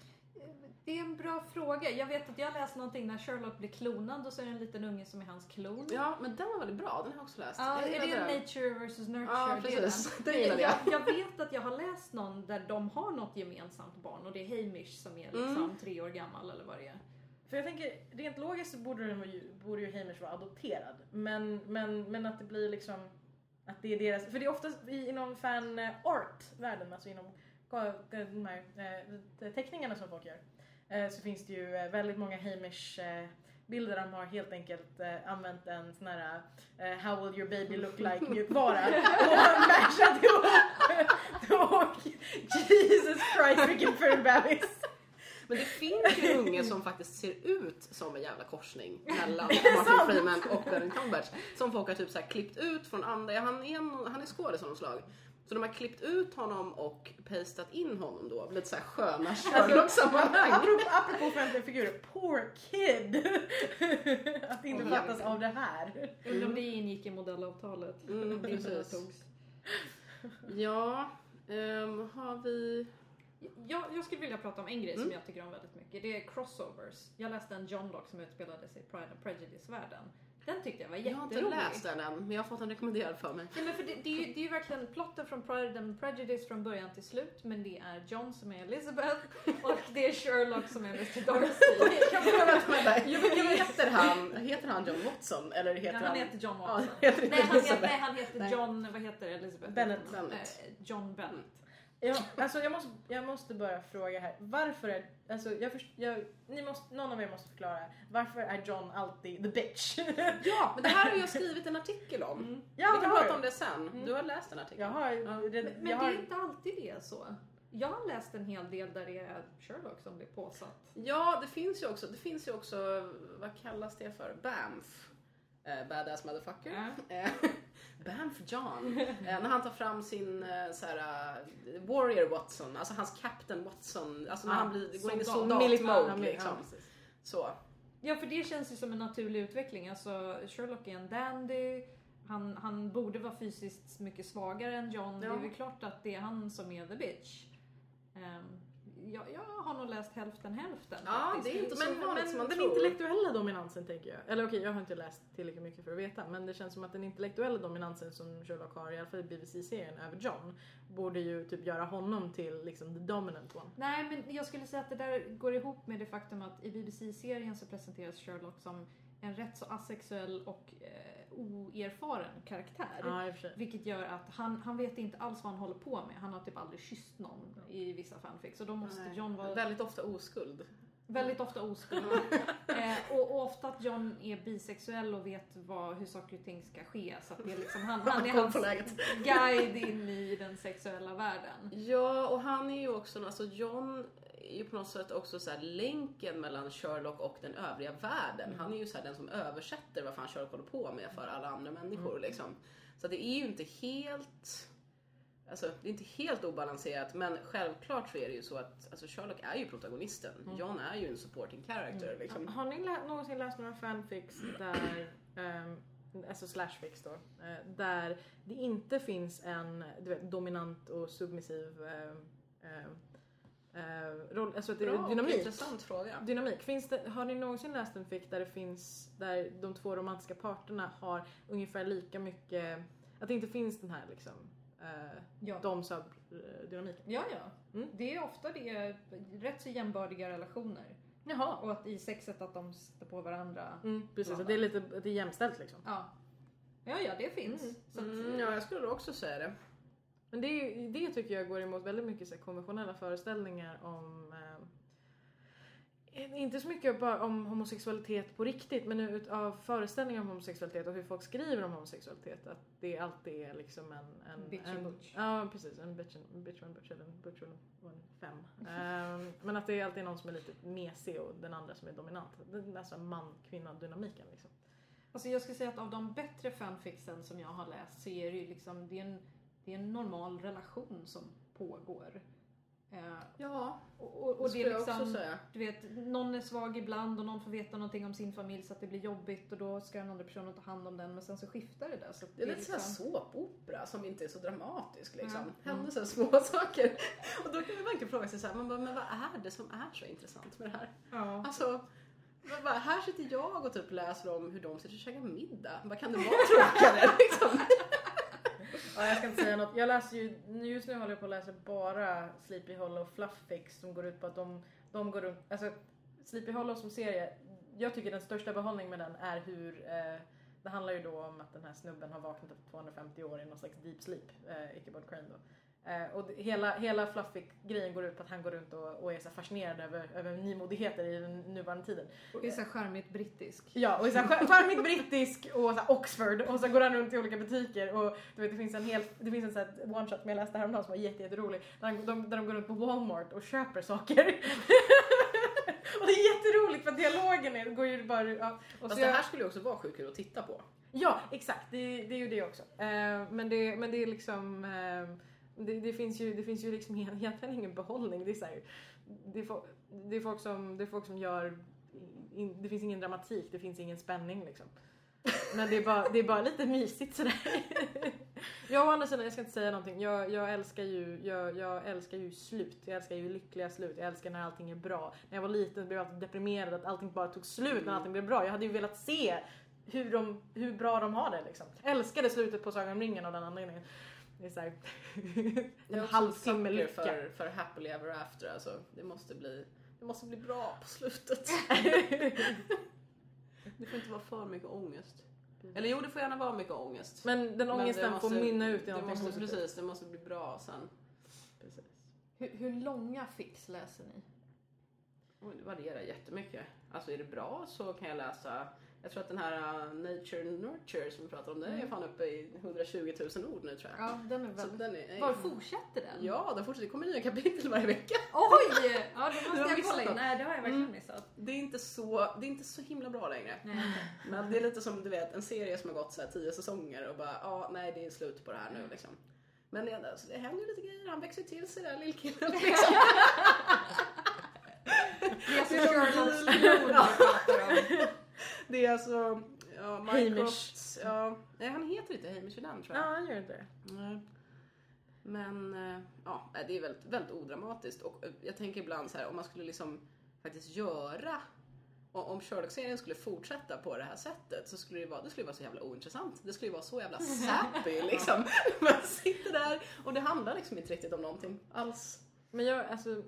Det är en bra fråga. Jag vet att jag läste någonting när Sherlock blir klonad och så är det en liten unge som är hans klon. Ja, men den var väldigt bra. Den har jag också läst. Ja, Jag är det den. nature versus nurture? Ja, precis. den. Det gillade jag. jag. Jag vet att jag har läst någon där de har något gemensamt barn och det är Hamish som är liksom Mm. tre år gammal eller vad det är. För jag tänker, rent logiskt så borde, ju, borde ju Hamish vara adopterad. Men, men, men att det blir liksom, att det är deras, för det är oftast i, inom fan eh, art-världen, alltså inom ka- de här eh, teckningarna som folk gör. Eh, så finns det ju eh, väldigt många Hamish eh, bilder där de har helt enkelt använt en sån här How will your baby look like mjukvara och mashat ihop och Jesus Christ vilken ful bebis! Men det finns ju unge som faktiskt ser ut som en jävla korsning mellan Martin Freeman och Benedict Cumberbatch. Som folk har typ så här klippt ut från andra, han är, en, han är skådis av något slag. Så de har klippt ut honom och pastat in honom då, lite såhär sköna Sherlock-sammanhang. Apropå, apropå offentliga figurer, poor kid! att inte Ja. fattas av det här. Undrar om det ingick i modellavtalet. Mm, precis. Ja, ehm, har vi... Jag, jag skulle vilja prata om en grej som Mm. jag tycker om väldigt mycket. Det är crossovers. Jag läste en John Locke som utspelade sig i Pride and Prejudice-världen. Den tyckte jag var Jag har inte jätterolig. läst den än, men jag har fått den rekommenderad för mig. Nej, men för det, det, är ju, det är ju verkligen plotten från Pride and Prejudice från början till slut. Men det är John som är Elizabeth och det är Sherlock som är Mr Darcy. Kan vänta. Heter han, heter han John Watson? Eller heter Ja, han... han heter John Ja, Watson. heter nej, han heter, nej, han heter. John, vad heter Elizabeth? Bennett. Bennett. Eh, John Bennett. Ja, alltså jag måste, jag måste bara fråga här. Varför är, alltså jag först, jag, ni måste, någon av er måste förklara. Varför är John alltid the bitch? Ja, men det här har jag skrivit en artikel om. Ja, vi kan har prata om det sen. Du har läst den artikeln. Jag har, Ja. red, Men, men jag det har är inte alltid det är så. Jag har läst en hel del där det är Sherlock som blir påsatt. Ja, det finns ju också, det finns ju också, vad kallas det för? BAMF. Eh, badass motherfucker. Eh, BAMF John. Eh, när han tar fram sin eh, så här, eh, Warrior Watson, alltså hans Captain Watson. Alltså när Ja, han blir, går in i soldat. liksom. ja, precis. Så. Ja, för det känns ju som en naturlig utveckling. Alltså, Sherlock är en dandy. Han, han borde vara fysiskt mycket svagare än John. Det Ja. är väl klart att det är han som är the bitch. Ehm, jag, jag har nog läst hälften hälften Ja, faktiskt. det är inte så Men, vanligt som man den tror. intellektuella dominansen tänker jag. Eller okej, jag har inte läst tillräckligt mycket för att veta. Men det känns som att den intellektuella dominansen som Sherlock har, i alla fall i BBC-serien, över John. Borde ju typ göra honom till liksom the dominant one. Nej, men jag skulle säga att det där går ihop med det faktum att i BBC-serien så presenteras Sherlock som en rätt så asexuell och eh, oerfaren karaktär. Sig. Vilket gör att han, han vet inte alls vad han håller på med. Han har typ aldrig kysst någon i vissa fanfics. Och då måste Nej. John vara Väldigt ofta oskuld. Väldigt ofta oskuld. eh, och, och ofta att John är bisexuell och vet vad, hur saker och ting ska ske. Så att det är liksom, han, han är hans guide in i den sexuella världen. Ja, och han är ju också, alltså John är ju på något sätt också så länken mellan Sherlock och den övriga världen. Han är ju så här den som översätter vad fan Sherlock håller på med för alla andra människor liksom. Så det är ju inte helt Alltså det är inte helt obalanserat men självklart så är det ju så att alltså Sherlock är ju protagonisten. John är ju en supporting character liksom. Har ni lä- någonsin läst några fanfics där, um, alltså slashfics då, eh, där det inte finns en du vet, dominant och submissiv eh, eh, eh, roll, alltså det Bra är och dynamik. intressant fråga. Dynamik. Finns det, har ni någonsin läst en fic där det finns, där de två romantiska parterna har ungefär lika mycket, att det inte finns den här liksom, eh, Ja. dom sub eh? Ja, ja. Mm. Det är ofta det rätt så jämbördiga relationer. Jaha. Och att i sexet att de sätter på varandra. Mm, precis, det är lite, det är jämställt liksom. Ja. Ja, ja, det finns. Mm. Att, Mm, ja, jag skulle också säga det. Men det, det tycker jag går emot väldigt mycket så konventionella föreställningar om eh, inte så mycket bara om homosexualitet på riktigt men utav föreställningar om homosexualitet och hur folk skriver om homosexualitet. Att det alltid är liksom en... en Bitch and butch. Ja precis, en bitch, and, bitch en butch eller en butch och en- fem. Ehm, men att det är alltid någon som är lite mesig och den andra som är dominant. Den där så här man-kvinna dynamiken liksom. Alltså jag skulle säga att av de bättre fanficsen som jag har läst så är det ju liksom, det är en, det är en normal relation som pågår. Eh, Ja, och, och, det och det skulle är jag också liksom, säga. du vet, någon är svag ibland och någon får veta någonting om sin familj så att det blir jobbigt och då ska den andra personen ta hand om den men sen så skiftar det där. Så Det är lite liksom, såhär såpopera som inte är så dramatisk liksom. Ja. Händer så små saker. Och då kan man verkligen fråga sig såhär, men, vad- men vad är det som är så intressant med det här? Ja. Alltså, vad- här sitter jag och typ läser om hur de sitter och käkar middag. Vad kan det vara tråkigare liksom? Ja, jag ska inte säga något. Jag läser ju, just nu håller jag på att läsa bara Sleepy Hollow-fluffix som går ut på att de, de går runt, alltså Sleepy Hollow som serie, jag tycker den största behållningen med den är hur eh, det handlar ju då om att den här snubben har vaknat efter 250 år i någon slags deep sleep, eh, Ichabod Crane då. Eh, och hela, hela Fluffy-grejen går ut på att han går runt och, och är så fascinerad över, över nymodigheter i den nuvarande tiden. Det är så charmigt brittisk. Ja, och så här skär- charmigt brittisk och så Oxford och så går han runt i olika butiker och du vet det finns en hel, det finns en sån här one shot som jag läste häromdagen som var jätte, jätterolig där, han- de, där de går runt på Walmart och köper saker. Och det är jätteroligt för dialogen är, går ju bara... Ja, och Fast så det jag- här skulle ju också vara sjukt kul att titta på. Ja, exakt. Det, det är ju det också. Eh, men, det, men det är liksom... Eh, det, det, finns ju, det finns ju liksom egentligen ingen behållning. Det är, så här, det, är folk, det, är folk som, det är folk som gör... In, det finns ingen dramatik, det finns ingen spänning liksom. Men det är bara, det är bara lite mysigt sådär. Jag å andra sidan, jag ska inte säga någonting. Jag, jag, älskar ju, jag, jag älskar ju slut. Jag älskar ju lyckliga slut. Jag älskar när allting är bra. När jag var liten blev jag alltid deprimerad att allting bara tog slut när allting blev bra. Jag hade ju velat se hur, de, hur bra de har det liksom. Älskade slutet på Sagan om ringen av den anledningen. Det är såhär en halvtimme lycka. för, för happily ever after alltså. Det måste bli, det måste bli bra på slutet. det får inte vara för mycket ångest. Eller jo, det får gärna vara mycket ångest. Men den Men ångesten får mynna ut i det någonting måste, positivt. Precis, det måste bli bra sen. Precis. Hur, hur långa fix läser ni? Oj, det varierar jättemycket. Alltså är det bra så kan jag läsa jag tror att den här uh, Nature Nurture som vi pratar om, den är fan uppe i 120 000 ord nu tror jag. Ja, den är Så väldigt... den är, Var fortsätter den? Ja, den fortsätter. Det kommer nya kapitel varje vecka. Oj! Ja, det Du måste jag kolla in. Nej, det har jag verkligen Mm. missat. Det är inte så, det är inte så himla bra längre. Nej. Men det är lite som du vet, en serie som har gått så här tio säsonger och bara, ja, nej det är slut på det här nu liksom. Men det, alltså, det händer ju lite grejer, han växer till sig där lillkillen liksom. Det är Sherlock Stone om. Det är alltså, ja, Hamish. Mycroft, ja, nej han heter inte Hamish i den tror Ja, jag. han gör inte det. Nej. Men eh, ja, det är väldigt, väldigt odramatiskt och eh, jag tänker ibland så här om man skulle liksom faktiskt göra om Sherlock-serien skulle fortsätta på det här sättet så skulle det vara, det skulle vara så jävla ointressant. Det skulle vara så jävla sappy liksom. Man sitter där och det handlar liksom inte riktigt om någonting alls. Men jag, alltså,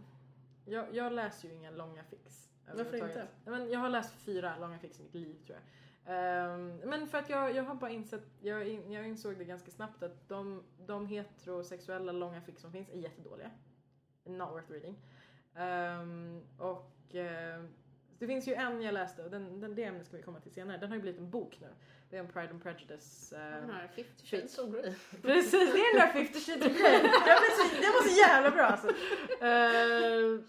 jag, jag läser ju inga långa fix. Varför inte? Men jag har läst fyra långa fix i mitt liv tror jag. Ehm, men för att jag, jag har bara insett, jag, in, jag insåg det ganska snabbt att de, de heterosexuella långa fix som finns är jättedåliga. Not worth reading. Ehm, och eh, det finns ju en jag läste och den, den, det ämnet ska vi komma till senare. Den har ju blivit en bok nu. Det är en Pride and Prejudice. eh, Den här 50 shades of Grey. Precis, det är den där 50 shades of Grey. Den var så jävla bra alltså. Uh,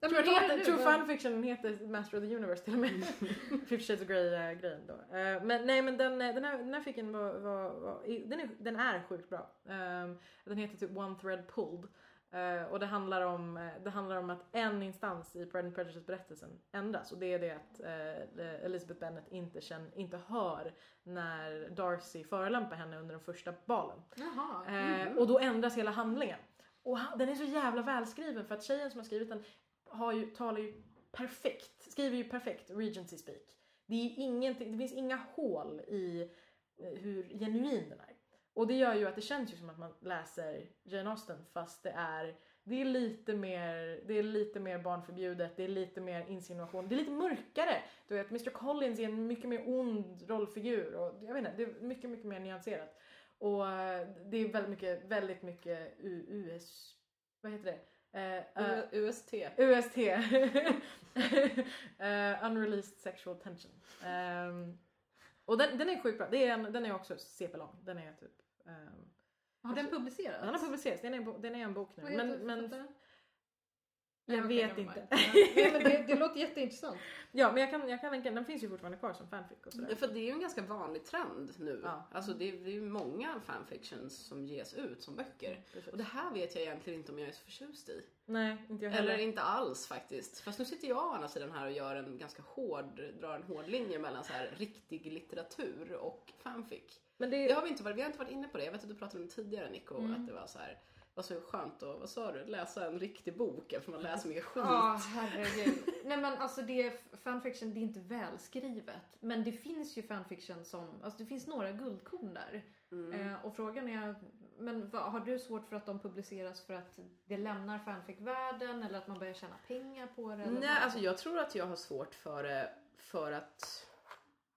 Ja, tror, heter, det tror nu? fanfiction heter Master of the Universe till och med. 50 shades of Grey eh, då. Eh, men nej men den, eh, den, här, den här ficken var, var, var den, är, den är sjukt bra. Ehm, den heter typ One Thread Pulled. Eh, och det handlar, om, det handlar om att en instans i Pride and Prejudice berättelsen ändras och det är det att eh, Elizabeth Bennet inte, känner, inte hör när Darcy förolämpar henne under den första balen. Jaha. Eh, och då ändras hela handlingen. Och han, den är så jävla välskriven för att tjejen som har skrivit den har ju, talar ju perfekt, skriver ju perfekt Regency speak. Det, är ingenting, det finns inga hål i eh, hur genuin den är. Och det gör ju att det känns ju som att man läser Jane Austen fast det är det är lite mer, det är lite mer barnförbjudet, det är lite mer insinuation, det är lite mörkare. Du vet, Mr Collins är en mycket mer ond rollfigur och jag vet inte, det är mycket, mycket mer nyanserat. Och eh, det är väldigt mycket, väldigt mycket US... Vad heter det? Eh, eh, UST. UST. Eh, unreleased sexual tension. Ehm, och den, den är sjukt bra. Det är en, den är också CP-lång. Den är typ... ehm, Har den publicerats? den har publicerats. Den är, den är en bok nu. Men, men? Jag vet inte. Nej, men det, det låter jätteintressant. ja, men jag kan, jag kan länka den. Finns ju fortfarande kvar som fanfic och sådär. För det är ju en ganska vanlig trend nu. Ja. Alltså det är, det är ju många fanfictions som ges ut som böcker. Precis. Och det här vet jag egentligen inte om jag är så förtjust i. Nej, inte jag heller. Eller inte alls faktiskt. Fast nu sitter jag å andra sidan här och gör en ganska hård, drar en hård linje mellan så här riktig litteratur och fanfic. Men det, Det har vi, inte varit, vi har inte varit inne på det. Jag vet att du pratade om det tidigare Nico, Mm. att det var så här var så skönt att, vad sa du, läsa en riktig bok eftersom man läser mycket skit. Ja, herregud. Nej men alltså det är fanfiction, det är inte välskrivet. Men det finns ju fanfiction som, alltså det finns några guldkorn där. Mm. Eh, och frågan är, men vad, har du svårt för att de publiceras för att det lämnar fanfic-världen eller att man börjar tjäna pengar på det? Nej, alltså jag tror att jag har svårt för det för att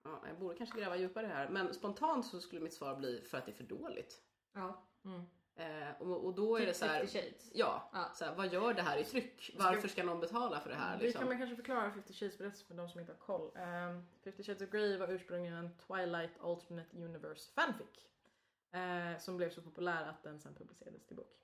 Ja, jag borde kanske gräva djupare här, men spontant så skulle mitt svar bli för att det är för dåligt. Ja, mm. Eh, och, och då är det typ så här, 50 shades. ja, Ja. så här, vad gör det här i tryck? Varför ska någon betala för det här? Vi Liksom? kan man kanske förklara 50 Shades berättelse för de som inte har koll. Um, 50 Shades of Grey var ursprungligen en Twilight Alternate Universe fanfic. eh, som blev så populär att den sen publicerades till bok.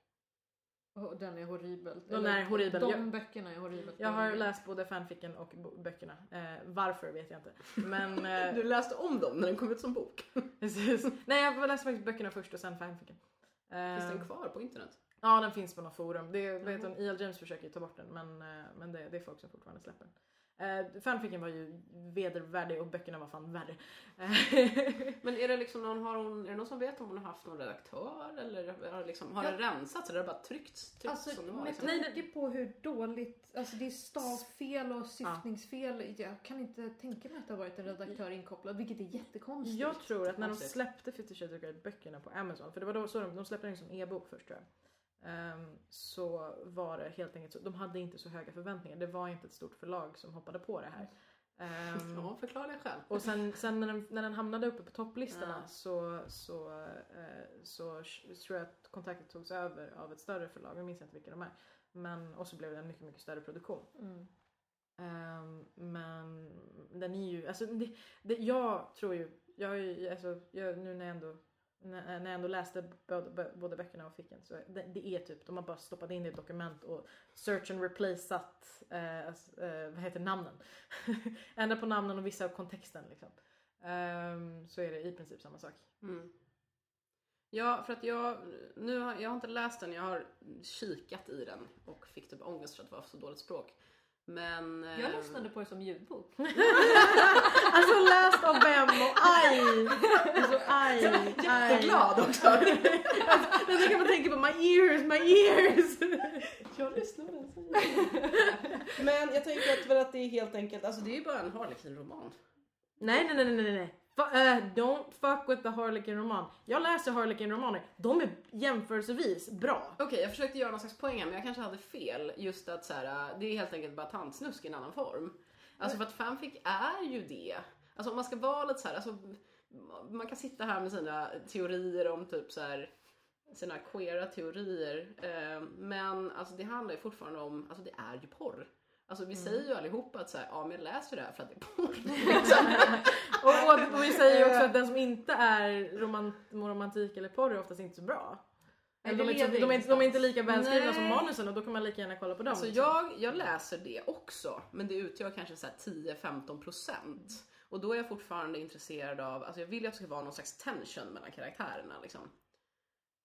Och den är horribel. Eller, är horribel. De Jag- böckerna är horribelt Jag har läst både fanficken och böckerna. Eh, varför vet jag inte. Men eh, Du läste om dem när den kom ut som bok. precis. Nej jag läste faktiskt böckerna först och sen fanficken. Finns Eh, den kvar på internet? Ja den finns på något forum. Det vet hon, E.L. James försöker ju ta bort den men, eh, men det, det är folk som fortfarande släpper den. Eh, fanficken var ju vedervärdig och böckerna var fan värre. Men är det liksom någon, har hon, är det någon som vet om hon har haft någon redaktör eller har, det liksom, har Ja. det rensats eller har det bara tryckts, tryckts Alltså som det var? med Liksom? Nej, tanke på hur dåligt, alltså det är stavfel och syftningsfel. Jag kan inte tänka mig att det har varit en redaktör inkopplad, vilket är jättekonstigt. jag tror att när de släppte 50 Shades of Grey böckerna på Amazon, för det var då så de, de släppte den som e-bok först tror jag. Ehm, så var det helt enkelt så, de hade inte så höga förväntningar. Det var inte ett stort förlag som hoppade på det här. Ehm, Ja, förklara dig själv. Och sen, sen när, den, när den hamnade uppe på topplistorna Ja. så, så, eh, så tror jag att kontraktet togs över av ett större förlag. Jag minns inte vilka de är. Men, och så blev det en mycket, mycket större produktion. Mm. Ehm, men den är ju, alltså det, det, jag tror ju, jag, är ju- alltså, jag, nu när jag ändå när eh, när jag ändå läste både, både böckerna och ficken så det, det är typ, de har bara stoppat in det i ett dokument och search and replaceat eh, alltså, eh, vad heter namnen. Ändrat på namnen och vissa av kontexten liksom. Um, så är det i princip samma sak. Mm. Ja, för att jag, nu har, jag har inte läst den, jag har kikat i den och fick typ ångest för att det var så dåligt språk. Men... Jag eh, lyssnade på det som ljudbok. Alltså läst av vem och aj! Alltså aj! aj. Jätteglad också! Jag kan man tänka på my ears, my ears! jag lyssnar på den så Men jag tänker att, att det är helt enkelt, alltså det är ju bara en Harlequin-roman. Nej, nej, nej, nej, nej, nej. Eh, don't fuck with the Harlequin roman. Jag läser Harlequin romaner. De är jämförelsevis bra. Okej, jag försökte göra någon slags poäng här, men jag kanske hade fel. Just att så här, eh, det är helt enkelt bara tantsnusk i en annan form. Alltså för att fanfic är ju det. Alltså om man ska vara lite så här, alltså, man kan sitta här med sina teorier om typ så här sina queera teorier. Eh, men alltså det handlar ju fortfarande om, alltså det är ju porr. Alltså vi säger ju allihopa att så här, ja men jag läser det här för att det är porr. Och, och, och vi säger ju också att den som inte är romant, romantik eller porr är oftast inte så bra. Nej, de, är inte, de, är inte, de är inte lika välskrivna som manusen och då kan man lika gärna kolla på dem. Alltså liksom. jag, jag läser det också, men det utgör kanske så här 10-15 procent. Och då är jag fortfarande intresserad av, alltså jag vill ju att det ska vara någon slags tension mellan karaktärerna liksom.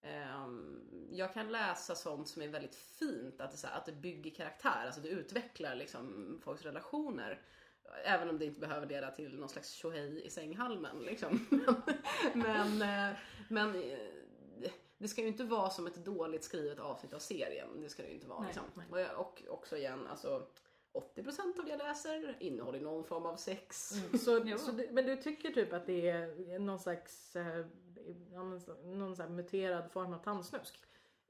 Ehm, jag kan läsa sånt som är väldigt fint, att det, så att det bygger karaktär, alltså det utvecklar liksom folks relationer. Även om det inte behöver leda till någon slags tjohej i sänghalmen liksom. men, men, eh, men eh, det ska ju inte vara som ett dåligt skrivet avsnitt av serien. Det ska det ju inte vara. Nej, liksom. nej. Och, jag, och också igen, alltså 80% av det jag läser innehåller någon form av sex. Så, Jo. så du, men du tycker typ att det är någon slags eh, ja, någon sån här muterad form av tandsnusk?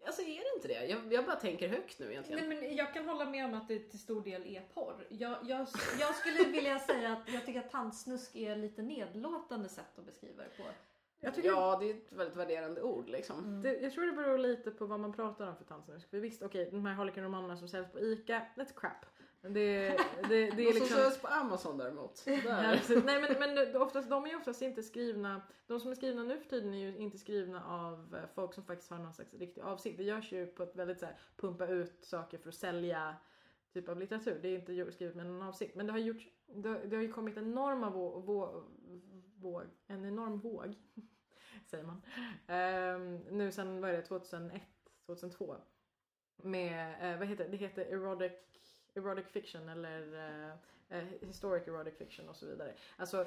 Alltså är det inte det? Jag, jag bara tänker högt nu egentligen. Nej, men jag kan hålla med om att det till stor del är porr. Jag, jag, jag skulle vilja säga att jag tycker att tandsnusk är lite nedlåtande sätt att beskriva det på. Jag, tycker, Ja, det är ett väldigt värderande ord liksom. det, jag tror det beror lite på vad man pratar om för tandsnusk. För visst, okej, de här Harlequin-romanerna som säljs på ICA, that's crap. Det, det, det är är som liksom... säljs på Amazon däremot. Ja, Där. Nej men, men oftast, de är oftast inte skrivna, de som är skrivna nu för tiden är ju inte skrivna av eh, folk som faktiskt har någon slags riktig avsikt. Det görs ju på ett väldigt så här, pumpa ut saker för att sälja typ av litteratur. Det är inte skrivet med någon avsikt. Men det har, gjort, det, har- det har ju kommit enorma våg, våg, våg en enorm våg, säger man. Ehm, nu sen, vad är det, 2001, 2002. Med, eh, vad heter det, det heter erotic, erotic fiction eller eh, eh, historic erotic fiction och så vidare. Alltså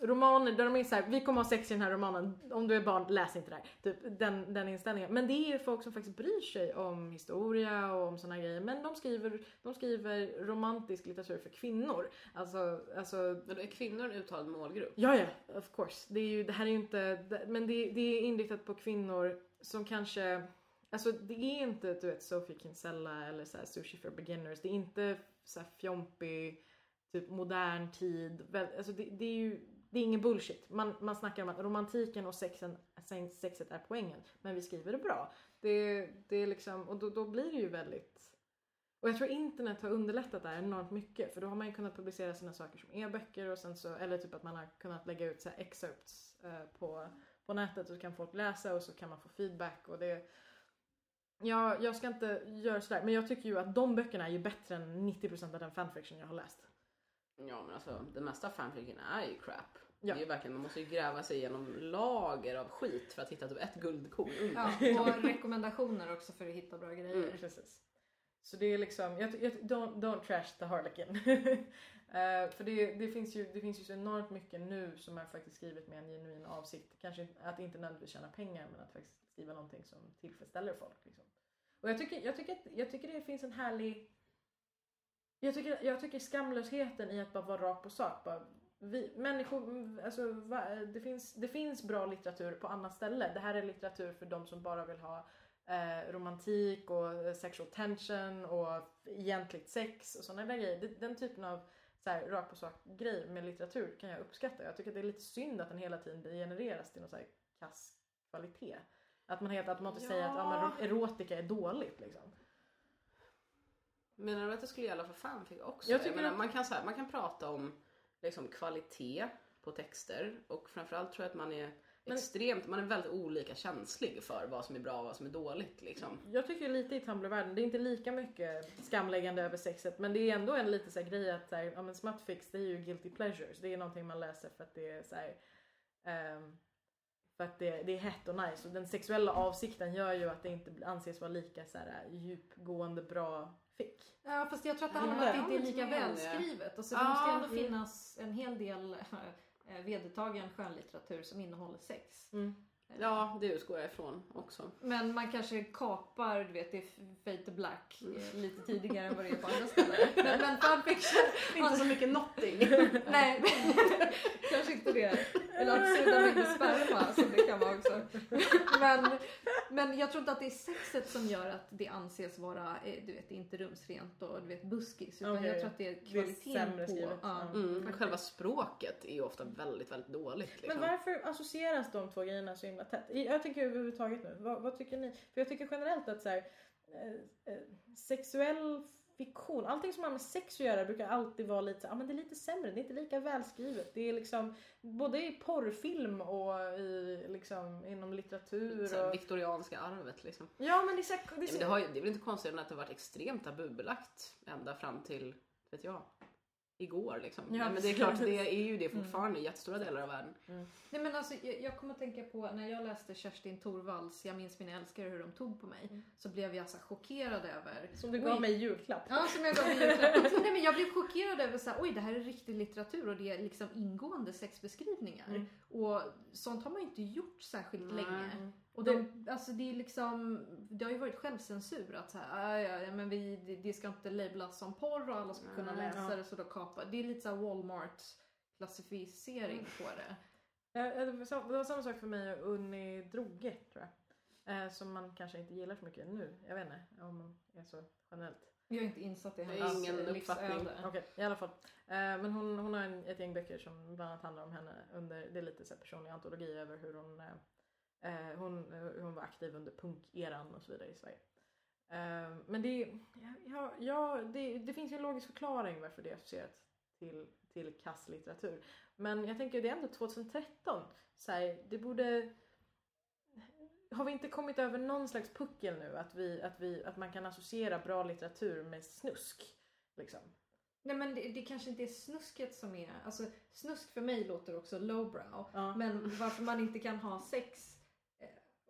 romaner där de är såhär, vi kommer ha sex i den här romanen, om du är barn, läs inte det här. Typ den, den inställningen. Men det är ju folk som faktiskt bryr sig om historia och om här grejer. Men de skriver, de skriver romantisk litteratur för kvinnor. Alltså, alltså Men då är kvinnor en uttalad målgrupp. Ja, ja, of course. Det, är ju, det här är ju inte, men det, det är inriktat på kvinnor som kanske, alltså det är inte du vet Sophie Kinsella eller så här sushi for beginners. Det är inte så här fjompig, typ modern tid. Alltså det, det är ju, det är ingen bullshit. Man, man snackar om att romantiken och sexen, sexet är poängen. Men vi skriver det bra. Det, det är liksom, och då, då blir det ju väldigt och jag tror internet har underlättat det här enormt mycket för då har man ju kunnat publicera sina saker som e-böcker och sen så, eller typ att man har kunnat lägga ut så här excerpts eh, på, på nätet och så kan folk läsa och så kan man få feedback och det jag, jag ska inte göra sådär men jag tycker ju att de böckerna är ju bättre än 90% av den fanfiction jag har läst. Ja men alltså det mesta fanfiction är ju crap. Ja. Det är ju verkligen, man måste ju gräva sig igenom lager av skit för att hitta typ ett guldkorn under. Ja, och rekommendationer också för att hitta bra grejer. Mm. Precis. Så det är liksom, jag, jag, don't, don't trash the harlequin. Eh, för det, det, finns ju, det finns ju så enormt mycket nu som är faktiskt skrivet med en genuin avsikt. Kanske att inte nödvändigtvis tjäna pengar men att faktiskt skriva någonting som tillfredsställer folk. Liksom. Och jag tycker, jag, tycker, jag tycker det finns en härlig... Jag tycker, jag tycker skamlösheten i att bara vara rak på sak. Bara, vi, människor, alltså, va, det, finns, det finns bra litteratur på annat ställe. Det här är litteratur för de som bara vill ha eh, romantik och sexual tension och egentligt sex och sådana där grejer. Den typen av så här, rakt på sak grej med litteratur kan jag uppskatta. Jag tycker att det är lite synd att den hela tiden degenereras till någon så här kass kvalitet. Att man helt automatiskt säger att ja, men erotika är dåligt liksom. Menar du att det skulle gälla för fanfic också? Jag Jag tycker menar, att- man, kan, så här, man kan prata om liksom, kvalitet på texter och framförallt tror jag att man är Men- extremt, man är väldigt olika känslig för vad som är bra och vad som är dåligt. Liksom. Jag tycker lite i Tumblr-världen, det är inte lika mycket skamläggande över sexet men det är ändå en lite så här grej att så här, ja, men smutfix det är ju guilty pleasures. Det är någonting man läser för att det är så här, ehm, för att det, det är hett och nice och den sexuella avsikten gör ju att det inte anses vara lika så här, djupgående bra fick. Ja fast jag tror att det handlar om att det inte är lika det. välskrivet. Alltså, det Ja, måste ju ändå finnas en hel del eh, vedertagen skönlitteratur som innehåller sex. Mm. Ja, det utgår jag ifrån också. Men man kanske kapar, du vet, det är Fate Black eh, lite tidigare än vad det är på andra ställen. Men, men fanfiction, Inte så mycket notting. nej, kanske inte det. Eller absurda mängder sperma som det kan vara också. Men, men jag tror inte att det är sexet som gör att det anses vara, eh, du vet, inte rumsrent och du vet, buskis. Utan Okej. jag tror att det är Det är kvaliteten sämre på... skrivet. Ja. Mm, själva språket är ju ofta väldigt, väldigt dåligt. Liksom. Men varför associeras de två grejerna så himla tätt? I- Jag tycker överhuvudtaget nu, vad, vad tycker ni? För jag tycker generellt att så här, eh, eh, sexuell fiktion, allting som har med sex att göra brukar alltid vara lite ja men det är lite sämre, det är inte lika välskrivet. Det är liksom både i porrfilm och i liksom inom litteratur här, och... viktorianska arvet liksom. Ja men det här- det är så... det, har det är väl inte konstigt att det har varit extremt tabubelagt ända fram till, vet jag, igår liksom. Ja, Nej, men det är klart, det är ju det fortfarande i jättestora delar av världen. Nej men alltså jag, jag kommer att tänka på när jag läste Kerstin Thorvalls Jag minns mina älskare hur de tog på mig. Så blev jag så här chockerad över Som du gav Oj. mig julklapp. Ja, som jag gav i julklapp. Nej, men jag blev chockerad över så här, oj det här är riktig litteratur och det är liksom ingående sexbeskrivningar. Mm. Och sånt har man ju inte gjort särskilt länge. Och de, alltså det är liksom, det har ju varit självcensur att så här, "Ah, ja, ja, men vi, det, det ska inte lablas som porr och alla ska kunna läsa ja. det så då kapar. Det är lite så Walmart klassificering på det. Det var sam- det var samma sak för mig och Unni Droge tror jag. Eh, som man kanske inte gillar så mycket nu. Jag vet inte om man är så generellt. Jag är inte insatt i Det hennes ingen eh, uppfattning. Okej, i alla fall. Eh, men hon, hon har en, ett gäng böcker som bland annat handlar om henne under, det är lite så personlig antologi över hur hon, eh, eh, hon, eh, hon var aktiv under punkeran och så vidare i Sverige. Eh, men det, ja, ja, det, det finns ju en logisk förklaring varför det är associerat till, till kasslitteratur. Men jag tänker det är ändå 2013. Så här, det borde... Har vi inte kommit över någon slags puckel nu? Att, vi, att, vi, att man kan associera bra litteratur med snusk? Liksom. Nej men det, det kanske inte är snusket som är, alltså snusk för mig låter också lowbrow. Ja. Men varför man inte kan ha sex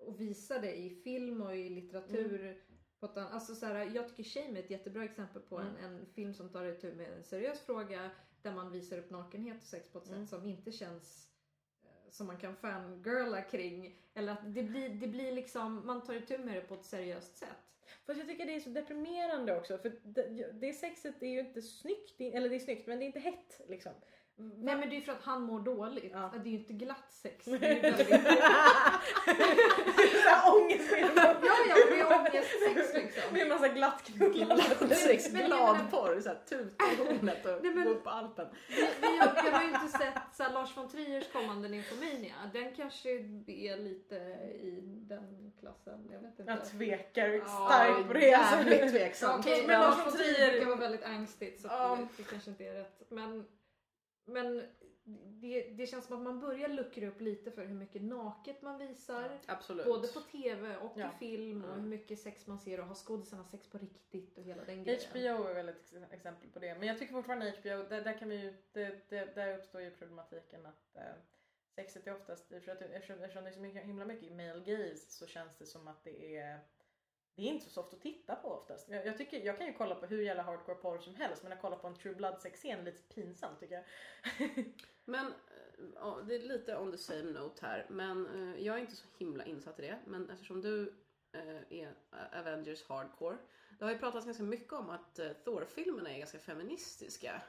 och visa det i film och i litteratur. An- alltså så här, jag tycker Shame är ett jättebra exempel på en, en film som tar itu med en seriös fråga där man visar upp nakenhet och sex på ett Mm. sätt som inte känns eh, som man kan fangirla kring. Eller att det blir, det blir liksom, man tar itu med det på ett seriöst sätt. Fast jag tycker det är så deprimerande också för det, det sexet är ju inte snyggt, eller det är snyggt men det är inte hett liksom. Nej men det är för att han mår dåligt. Ja. Det är ju inte glatt sex. Det är ju väldigt... Ångestfilm! Ja, ja, det är ångestsex liksom. Med en massa glatt knullande. Sex Men jag glad menar- porr, såhär tuta i hornet och Nej, men- gå upp på Alpen. Men jag, jag har ju inte sett så här, Lars von Triers kommande Nymphomania. Den kanske är lite i den klassen. Jag vet inte. Jag tvekar starkt på det. Jävligt Ja, tveksamt. Okej, men Lars von Trier- brukar vara väldigt angstigt så Ja. det, det kanske inte är rätt. Men, men det, det känns som att man börjar luckra upp lite för hur mycket naket man visar. Absolut. Både på TV och Ja. i film och Mm. hur mycket sex man ser och har skådisarna sex på riktigt och hela den grejen. HBO är väl ett ex- exempel på det. Men jag tycker fortfarande HBO, där, där, kan vi ju, det, det, där uppstår ju problematiken att eh, sexet är oftast, för att, eftersom, eftersom det är så mycket, himla mycket male gaze så känns det som att det är det är inte så soft att titta på oftast. Jag, jag, tycker, jag kan ju kolla på hur jävla hardcore porr som helst men att kolla på en true blood sexscen är lite pinsamt tycker jag. Men eh, ja, det är lite on the same note här. Men eh, jag är inte så himla insatt i det. Men eftersom du eh, är Avengers hardcore. Det har ju pratats ganska mycket om att Thor-filmerna är ganska feministiska.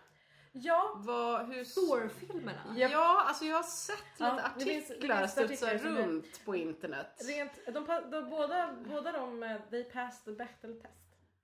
Ja, Vad, hur... Thor-filmerna? Japp. Ja, alltså jag har sett Ja, lite artiklar studsa är- runt på internet. rent, de, pa- de, båda, båda de, eh, they passed the Bechtel test.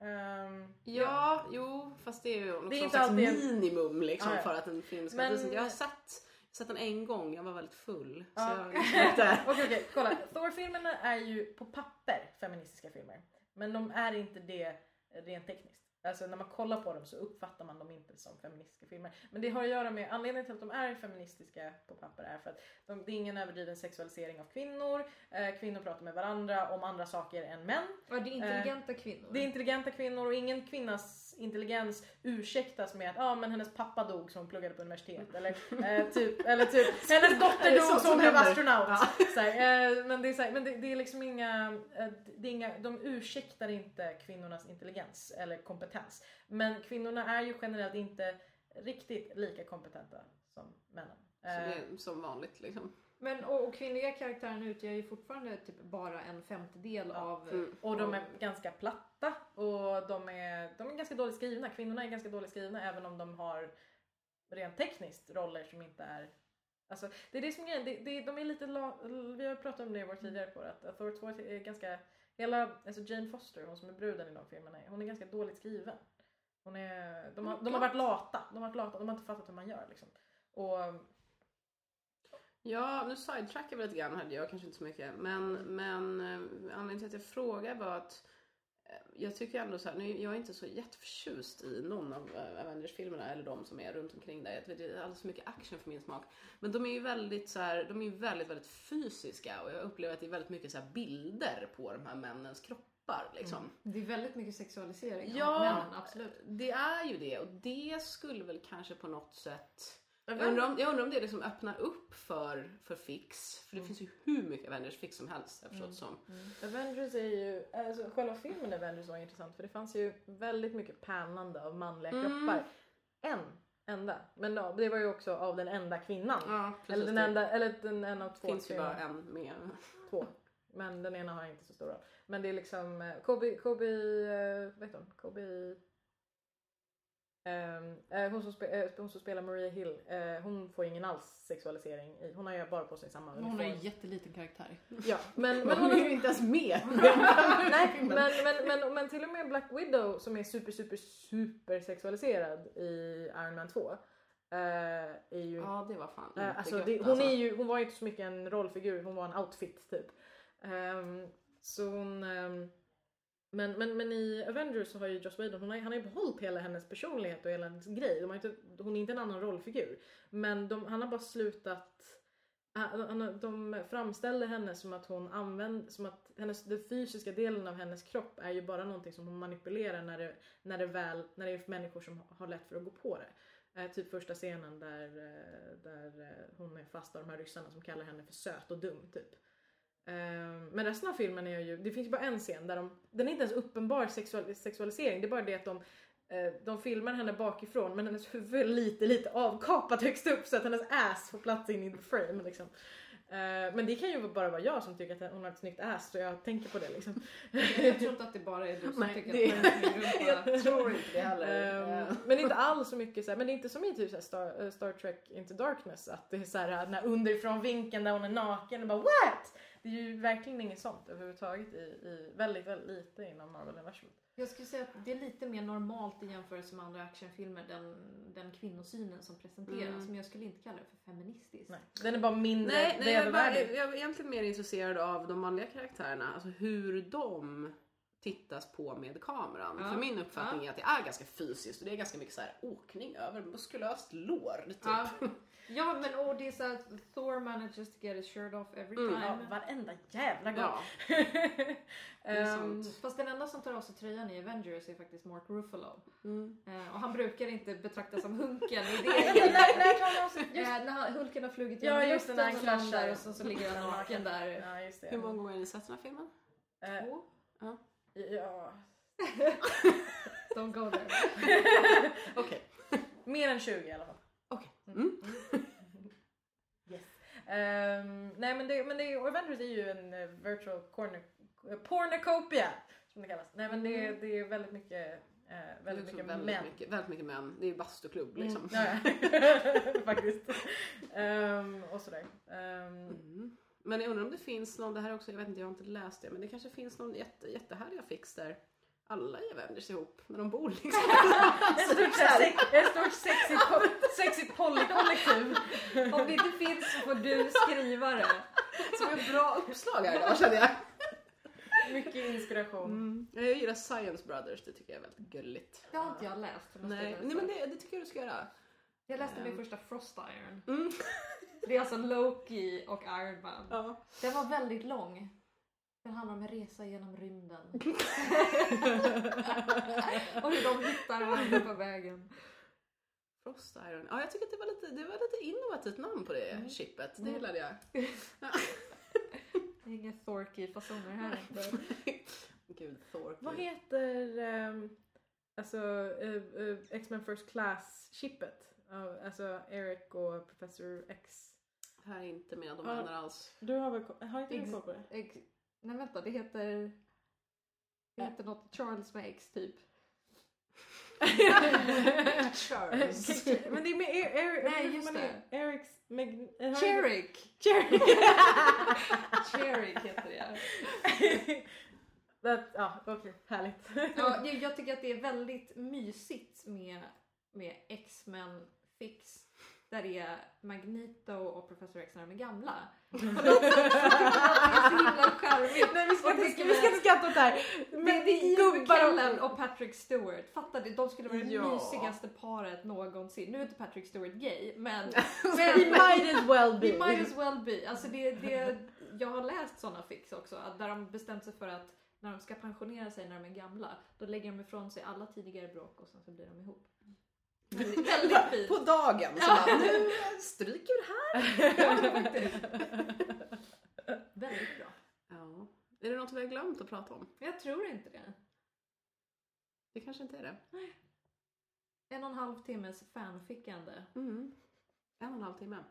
Ehm, Ja, jo, fast det är ju Det är inte alltid en- minimum liksom Ja, ja. för att en film ska Men-. Jag har sett, sett den en gång, jag var väldigt full. Så Ja. jag inte... Okej, okej, kolla. Thor-filmerna är ju på papper feministiska filmer. Men de är inte det rent tekniskt. Alltså när man kollar på dem så uppfattar man dem inte som feministiska filmer. Men det har att göra med, anledningen till att de är feministiska på papper är för att de, det är ingen överdriven sexualisering av kvinnor. Eh, kvinnor pratar med varandra om andra saker än män. Ja, det är intelligenta kvinnor. Det är intelligenta kvinnor och ingen kvinnas intelligens ursäktas med att ah, men hennes pappa dog som pluggade på universitet. Eller eh, typ, eller typ hennes dotter dog som som blev astronaut. Eh, men det är, men det, det är liksom inga, eh, det är inga, de ursäktar inte kvinnornas intelligens eller kompetens. Men kvinnorna är ju generellt inte riktigt lika kompetenta som männen. Så Eh, det är som vanligt liksom. Men och, och kvinnliga karaktären utgör ju fortfarande typ bara en femtedel Ja. av... Mm. Och de är ganska platta och de är, de är ganska dåligt skrivna. Kvinnorna är ganska dåligt skrivna även om de har rent tekniskt roller som inte är Alltså, det är det som är grejen. Det, det, de är lite la, vi har pratat om det i vår tidigare på att att Thor 2 är ganska hela, alltså Jane Foster, hon som är bruden i de filmerna, hon är ganska dåligt skriven. Hon är, de, har, de har varit lata, de har varit lata, de har inte fattat hur man gör liksom. Och Ja, nu sidetrackar vi lite grann hade jag kanske inte så mycket. Men, men eh, anledningen till att jag frågar var att eh, jag tycker ändå så här, nu, jag är inte så jätteförtjust i någon av eh, Avengers-filmerna eller de som är runt omkring där. Jag vet, det är alldeles för mycket action för min smak. Men de är ju väldigt så här, de är ju väldigt, väldigt fysiska och jag upplever att det är väldigt mycket så bilder på de här männens kroppar liksom. Det är väldigt mycket sexualisering Ja. av männen, absolut. Det är ju det och det skulle väl kanske på något sätt jag undrar, om, jag undrar om det liksom öppnar upp för, för fix. För det finns ju hur mycket Avengers fix som helst jag har förstått som. Avengers är ju, alltså själva filmen Avengers var intressant för det fanns ju väldigt mycket pärlande av manliga Mm. kroppar. En enda. Men ja, det var ju också av den enda kvinnan. Ja, eller den enda, eller den, en av två finns ju bara en med. Två. Men den ena har inte så stor roll. Men det är liksom eh, Kobe, Kobe, eh, vad heter hon? Kobe... ehm, eh, hon, som spe, eh, hon som spelar Maria Hill, eh, hon får ingen alls sexualisering. I, hon har ju bara på sig samma Hon har uniform. en jätteliten karaktär. Ja, men, men hon är ju inte ens med. Nej, men, men, men, men till och med Black Widow som är super, super, super sexualiserad i Iron Man 2. eh, är ju, Ja, det var fan inte alltså, gött, det, hon, alltså. är ju, hon var ju inte så mycket en rollfigur, hon var en outfit typ. Ehm, så hon men, men, men i Avengers så har ju Joss Whedon, hon har, han har ju behållit hela hennes personlighet och hela hennes grej. De har inte, hon är inte en annan rollfigur. Men de, han har bara slutat äh, han De framställer henne som att hon använder, som att hennes, den fysiska delen av hennes kropp är ju bara någonting som hon manipulerar när det, när det väl, när det är människor som har lätt för att gå på det. Eh, typ första scenen där, äh, där hon är fast av de här ryssarna som kallar henne för söt och dum typ. Eh, men resten av filmen är ju, det finns ju bara en scen där de, den är inte ens uppenbar sexual, sexualisering, det är bara det att de eh, de filmar henne bakifrån men hennes huvud är lite lite avkapat högst upp så att hennes ass får plats in i the frame liksom. Eh, men det kan ju bara vara jag som tycker att hon har ett snyggt ass så jag tänker på det liksom. Jag tror inte att det bara är du som Nej, tycker det- att är runt bara- Jag tror inte det heller. Ehm, Eh, men inte alls så mycket så här, men det är inte som i typ så Star, eh, Star Trek Into Darkness att det är så här den här underifrån vinkeln där hon är naken och bara what? Det är ju verkligen inget sånt överhuvudtaget i, i väldigt, väldigt lite inom Marvel-universumet. Jag skulle säga att det är lite mer normalt i jämförelse med andra actionfilmer, den, den kvinnosynen som presenteras. Mm. Men jag skulle inte kalla det för feministiskt. Nej, den är bara mindre Nej, nej jag, är bara, jag är egentligen mer intresserad av de manliga karaktärerna. Alltså hur de tittas på med kameran. Ja. För min uppfattning Ja. är att det är ganska fysiskt och det är ganska mycket så här åkning över muskulöst lår. Typ. Ja. ja men och det är så att Thor manages to get his shirt off every Mm, time. Ja, varenda jävla gång. Ja, sant. Fast den enda som tar av sig tröjan i Avengers är faktiskt Mark Ruffalo. Mm. Eh, och han brukar inte betraktas som Hunken i det. när, när Eh, just- när han, Hulken har flugit Ja, genom just det, luften när han och kraschar. och så, så ligger han naken där. Ja, just det. Hur många gånger har ni sett den här filmen? Eh, Två. ja. Don't go there. Okej. Mer än 20 i alla fall. Okej. Mm. Yes. Ehm, nej men det, men det, är- Avengers är ju en eh, virtual corner, eh, pornocopia som det kallas. Nej men det, Mm. det är väldigt mycket, eh, väldigt mycket väldigt, män. mycket, väldigt mycket män. Det är ju bastuklubb liksom. Mm, ja, ja. Faktiskt. Ehm, och sådär. Ehm, Mm. Men jag undrar om det finns någon, det här är också, jag vet inte, jag har inte läst det, men det kanske finns någon jätte, jättehärliga fix där alla är Avengers ihop när de bor liksom. Ett stort, ett stort sexigt, sexigt polykollektiv. Om det inte finns så får du skriva det. Som är bra uppslag här idag känner jag. Mycket inspiration. Mm. Jag gillar Science Brothers, det tycker jag är väldigt gulligt. Det har inte jag läst. Nej, jag nej men det, det tycker jag du ska göra. Jag läste min Ehm. första Frost Iron. Mm. Det är alltså Loki och Iron Man. Ja. Den var väldigt lång. Den handlar om en resa genom rymden. och hur de hittar varandra på vägen. Frost Iron. Ja, jag tycker att det var lite, det var lite innovativt namn på det Mm. chippet. Det Mm. gillade jag. Det är inga Thorky-fasoner här inte. Gud, Thor. Vad heter ehm, alltså, eh, eh, X-Men First Class-chippet? Ja, alltså Eric och Professor X. Det här är inte mina domäner alls. Du har väl har inte du koll på det? Nej vänta, det heter... Det heter något Charles X typ. Charles. Men det är med Er- Eric... Nej, just det. Erics... Mag- eh! Cherry! Cherik heter det. Ja, okej. Härligt. Ja, jag- jag tycker att det är väldigt mysigt med, med X-Men Fix. Där det är Magneto och Professor X när de är gamla. Det är så himla charmigt. Nej vi ska, inte, tycker vi ska med- inte skratta åt det här. Men Men det är gubbar och... Patrick Stewart. Fattar du? De skulle vara det Ja. mysigaste paret någonsin. Nu är inte Patrick Stewart gay, men... He might as well be. He might as well be. Alltså det, det, jag har läst sådana fix också, där de bestämt sig för att när de ska pensionera sig när de är gamla, då lägger de ifrån sig alla tidigare bråk och sen så blir de ihop. Väldigt, fint. På dagen så Ja. bara, nu stryker vi det här. Väldigt bra. Ja. Är det något vi har glömt att prata om? Jag tror inte det. Det kanske inte är det. En och en halv timmes fanfickande. Mm. En och en halv timme.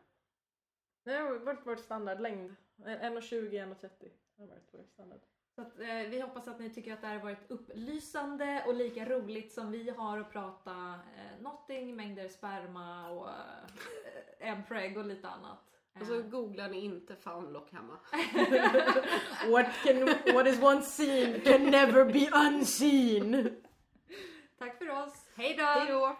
Det har varit vår standardlängd. 1,20, 1,30. Det har varit vår standard. Så att, eh, vi hoppas att ni tycker att det här har varit upplysande och lika roligt som vi har att prata eh, notting, mängder sperma och eh, en preg och lite annat. Och så Eh, googlar ni inte Foundlock hemma. What, can, what is once seen can never be unseen. Tack för oss. Hej då! Hej då!